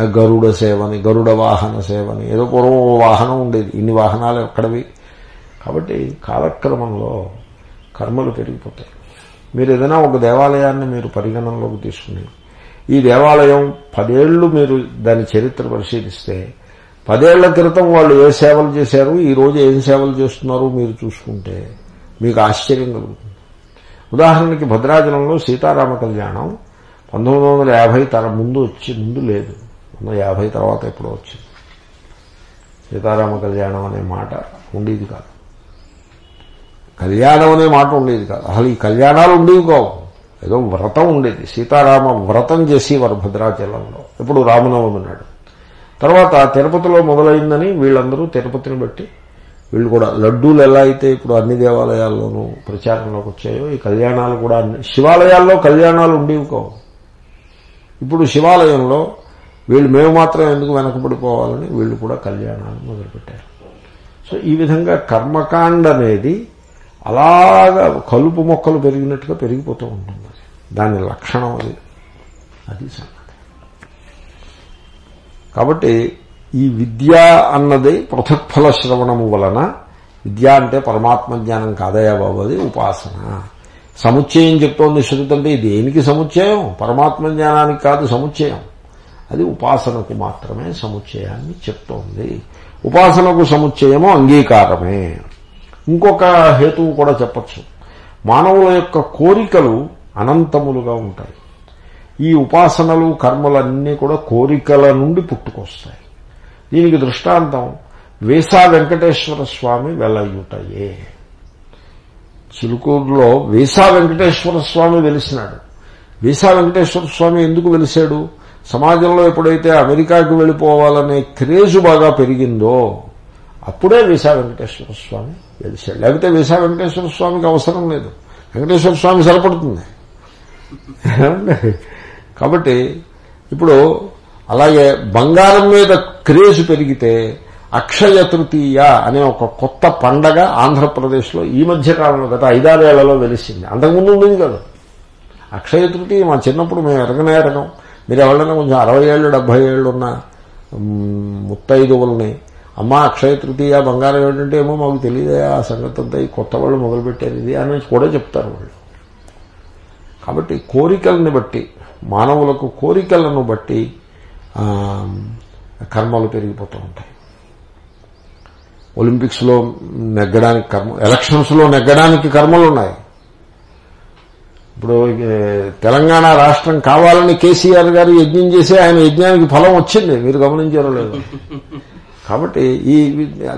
S1: గరుడ సేవని గరుడ వాహన సేవని. ఏదో పూర్వం వాహనం ఉండేది. ఇన్ని వాహనాలు ఎక్కడవి? కాబట్టి కాలక్రమంలో కర్మలు పెరిగిపోతాయి. మీరు ఏదైనా ఒక దేవాలయాన్ని మీరు పరిగణనలోకి తీసుకుని ఈ దేవాలయం పదేళ్ళు మీరు దాని చరిత్ర పరిశీలిస్తే పదేళ్ళ క్రితం వాళ్ళు ఏ సేవలు చేశారు ఈ రోజు ఏం సేవలు చేస్తున్నారు మీరు చూసుకుంటే మీకు ఆశ్చర్యం కలుగుతుంది. ఉదాహరణకి భద్రాచలంలో సీతారామ కళ్యాణం పంతొమ్మిది వందల యాభై తర ముందు వచ్చి ముందు లేదు. వందల యాభై తర్వాత ఎప్పుడో వచ్చింది. సీతారామ కళ్యాణం అనే మాట ఉండేది కాదు. కళ్యాణం అనే మాట ఉండేది కాదు. అసలు ఈ కళ్యాణాలు ఉండేవి కావు. ఏదో వ్రతం ఉండేది. సీతారామ వ్రతం చేసేవారు భద్రాచలంలో. ఇప్పుడు రామనవమి నాడు. తర్వాత తిరుపతిలో మొదలైందని వీళ్ళందరూ తిరుపతిని బట్టి వీళ్ళు కూడా లడ్డూలు ఎలా అయితే ఇప్పుడు అన్ని దేవాలయాల్లోనూ ప్రచారంలోకి వచ్చాయో ఈ కళ్యాణాలు కూడా అన్ని శివాలయాల్లో కళ్యాణాలు ఉండేవి కావు. ఇప్పుడు శివాలయంలో వీళ్ళు మేము మాత్రం ఎందుకు వెనకబడిపోవాలని వీళ్ళు కూడా కళ్యాణాలు మొదలుపెట్టారు. సో ఈ విధంగా కర్మకాండ అనేది అలాగా కలుపు మొక్కలు పెరిగినట్టుగా పెరిగిపోతూ ఉంటుంది. దాని లక్షణం అది. అది సంగతి కాబట్టి ఈ విద్య అన్నది పృథక్ఫల శ్రవణము వలన విద్య అంటే పరమాత్మ జ్ఞానం కాదయా బాబు అది ఉపాసన. సముచ్చయం చెప్తోంది శృతి అంటే ఇది దేనికి సముచ్చయం? పరమాత్మ జ్ఞానానికి కాదు సముచ్చయం. అది ఉపాసనకు మాత్రమే సముచ్చయాన్ని చెప్తోంది. ఉపాసనకు సముచ్చయము అంగీకారమే. ఇంకొక హేతువు కూడా చెప్పచ్చు. మానవుల యొక్క కోరికలు అనంతములుగా ఉంటాయి. ఈ ఉపాసనలు కర్మలన్నీ కూడా కోరికల నుండి పుట్టుకొస్తాయి. దీనికి దృష్టాంతం వేసా వెంకటేశ్వర స్వామి వెలయుటయే. చిలుకూరులో వీసా వెంకటేశ్వర స్వామి వెలిసినాడు. వీసా వెంకటేశ్వర స్వామి ఎందుకు వెలిశాడు? సమాజంలో ఎప్పుడైతే అమెరికాకి వెళ్ళిపోవాలనే క్రేజు బాగా పెరిగిందో అప్పుడే వీసా వెంకటేశ్వర స్వామి వెలిశాడు. లేకపోతే వీసా వెంకటేశ్వర స్వామికి అవసరం లేదు. వెంకటేశ్వర స్వామి సరిపడుతుంది. కాబట్టి ఇప్పుడు అలాగే బంగారం మీద క్రేజ్ పెరిగితే అక్షయ తృతీయ అనే ఒక కొత్త పండగ ఆంధ్రప్రదేశ్లో ఈ మధ్య కాలంలో గత ఐదారేళ్ళలో వెలిసింది. అంతకుముందు ఉండేది కాదు. అక్షయ తృతీయ మా చిన్నప్పుడు మేము ఎరగనే ఎరగం. మీరు ఎవరైనా కొంచెం అరవై ఏళ్ళు డెబ్బై ఏళ్ళు ఉన్న మ్, ముత్తైదువుల్ని అమ్మ అక్షయ తృతీయ బంగారం ఏంటంటే ఏమో మాకు తెలియదే ఆ సంగతి అంతా ఈ కొత్త వాళ్ళు మొదలుపెట్టారు ఇది అని కూడా చెప్తారు వాళ్ళు. కాబట్టి కోరికల్ని బట్టి మానవులకు కోరికలను బట్టి కర్మలు పెరిగిపోతూ ఉంటాయి. ఒలింపిక్స్లో నెగ్గడానికి కర్మ ఎలక్షన్స్లో నెగ్గడానికి కర్మలు ఉన్నాయి ఇప్పుడు తెలంగాణ రాష్ట్రం కావాలని కేసీఆర్ గారు యజ్ఞం చేసి ఆయన యజ్ఞానికి ఫలం వచ్చింది. మీరు గమనించారో లేదు. కాబట్టి ఈ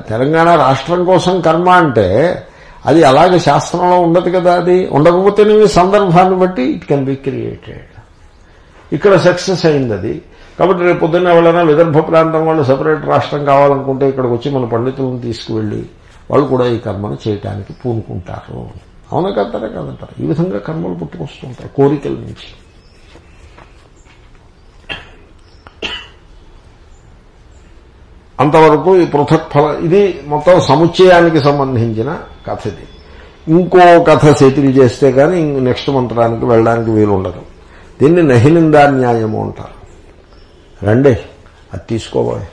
S1: తెలంగాణ రాష్ట్రం కోసం కర్మ అంటే అది అలాగే శాస్త్రంలో ఉండదు కదా అది. ఉండకపోతేనే సందర్భాన్ని బట్టి ఇట్ కెన్ బి క్రియేటెడ్ ఇక్కడ సక్సెస్ అయింది అది. కాబట్టి రేపు పొద్దున్న ఎవరైనా విదర్భ ప్రాంతం వాళ్ళు సపరేట్ రాష్ట్రం కావాలనుకుంటే ఇక్కడికి వచ్చి మన పండితులను తీసుకువెళ్ళి వాళ్ళు కూడా ఈ కర్మను చేయటానికి పూనుకుంటారు. అవునా కదంటారా? కదంటారు? ఈ విధంగా కర్మలు పుట్టుకొస్తుంటారు కోరికల నుంచి. అంతవరకు ఈ పృథక్ ఫల ఇది మొత్తం సముచ్చయానికి సంబంధించిన కథ ఇది. ఇంకో కథ సెటిల్ చేస్తే కానీ నెక్స్ట్ మంత్రానికి వెళ్ళడానికి వీలు ఉండదు దీన్ని నహినిందాన్యాయము అంటారు. రండి అది తీసుకోవాలి.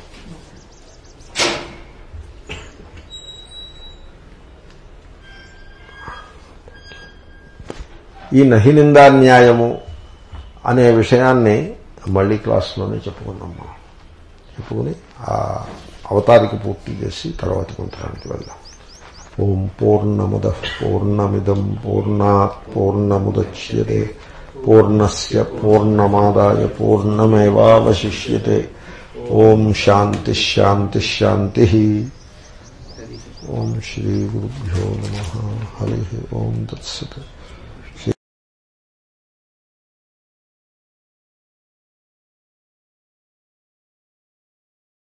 S1: ఈ నహినిందాన్యాయము అనే విషయాన్ని మళ్ళీ క్లాస్లోనే చెప్పుకుందాం మనం. చెప్పుకుని అవతారికి పూర్తి చేసి తర్వాత మంత్రానికి వెళ్దాం. ఓం పూర్ణముద పూర్ణమిదం పూర్ణాత్ పూర్ణముద్యతే పూర్ణస్ పూర్ణమాదాయ పూర్ణమేవాశిష్యే ఓం శాంతిశాంతిశాంతి ఓం శ్రీ గురుభ్యో నమ. హరి. ఓం తత్సత్.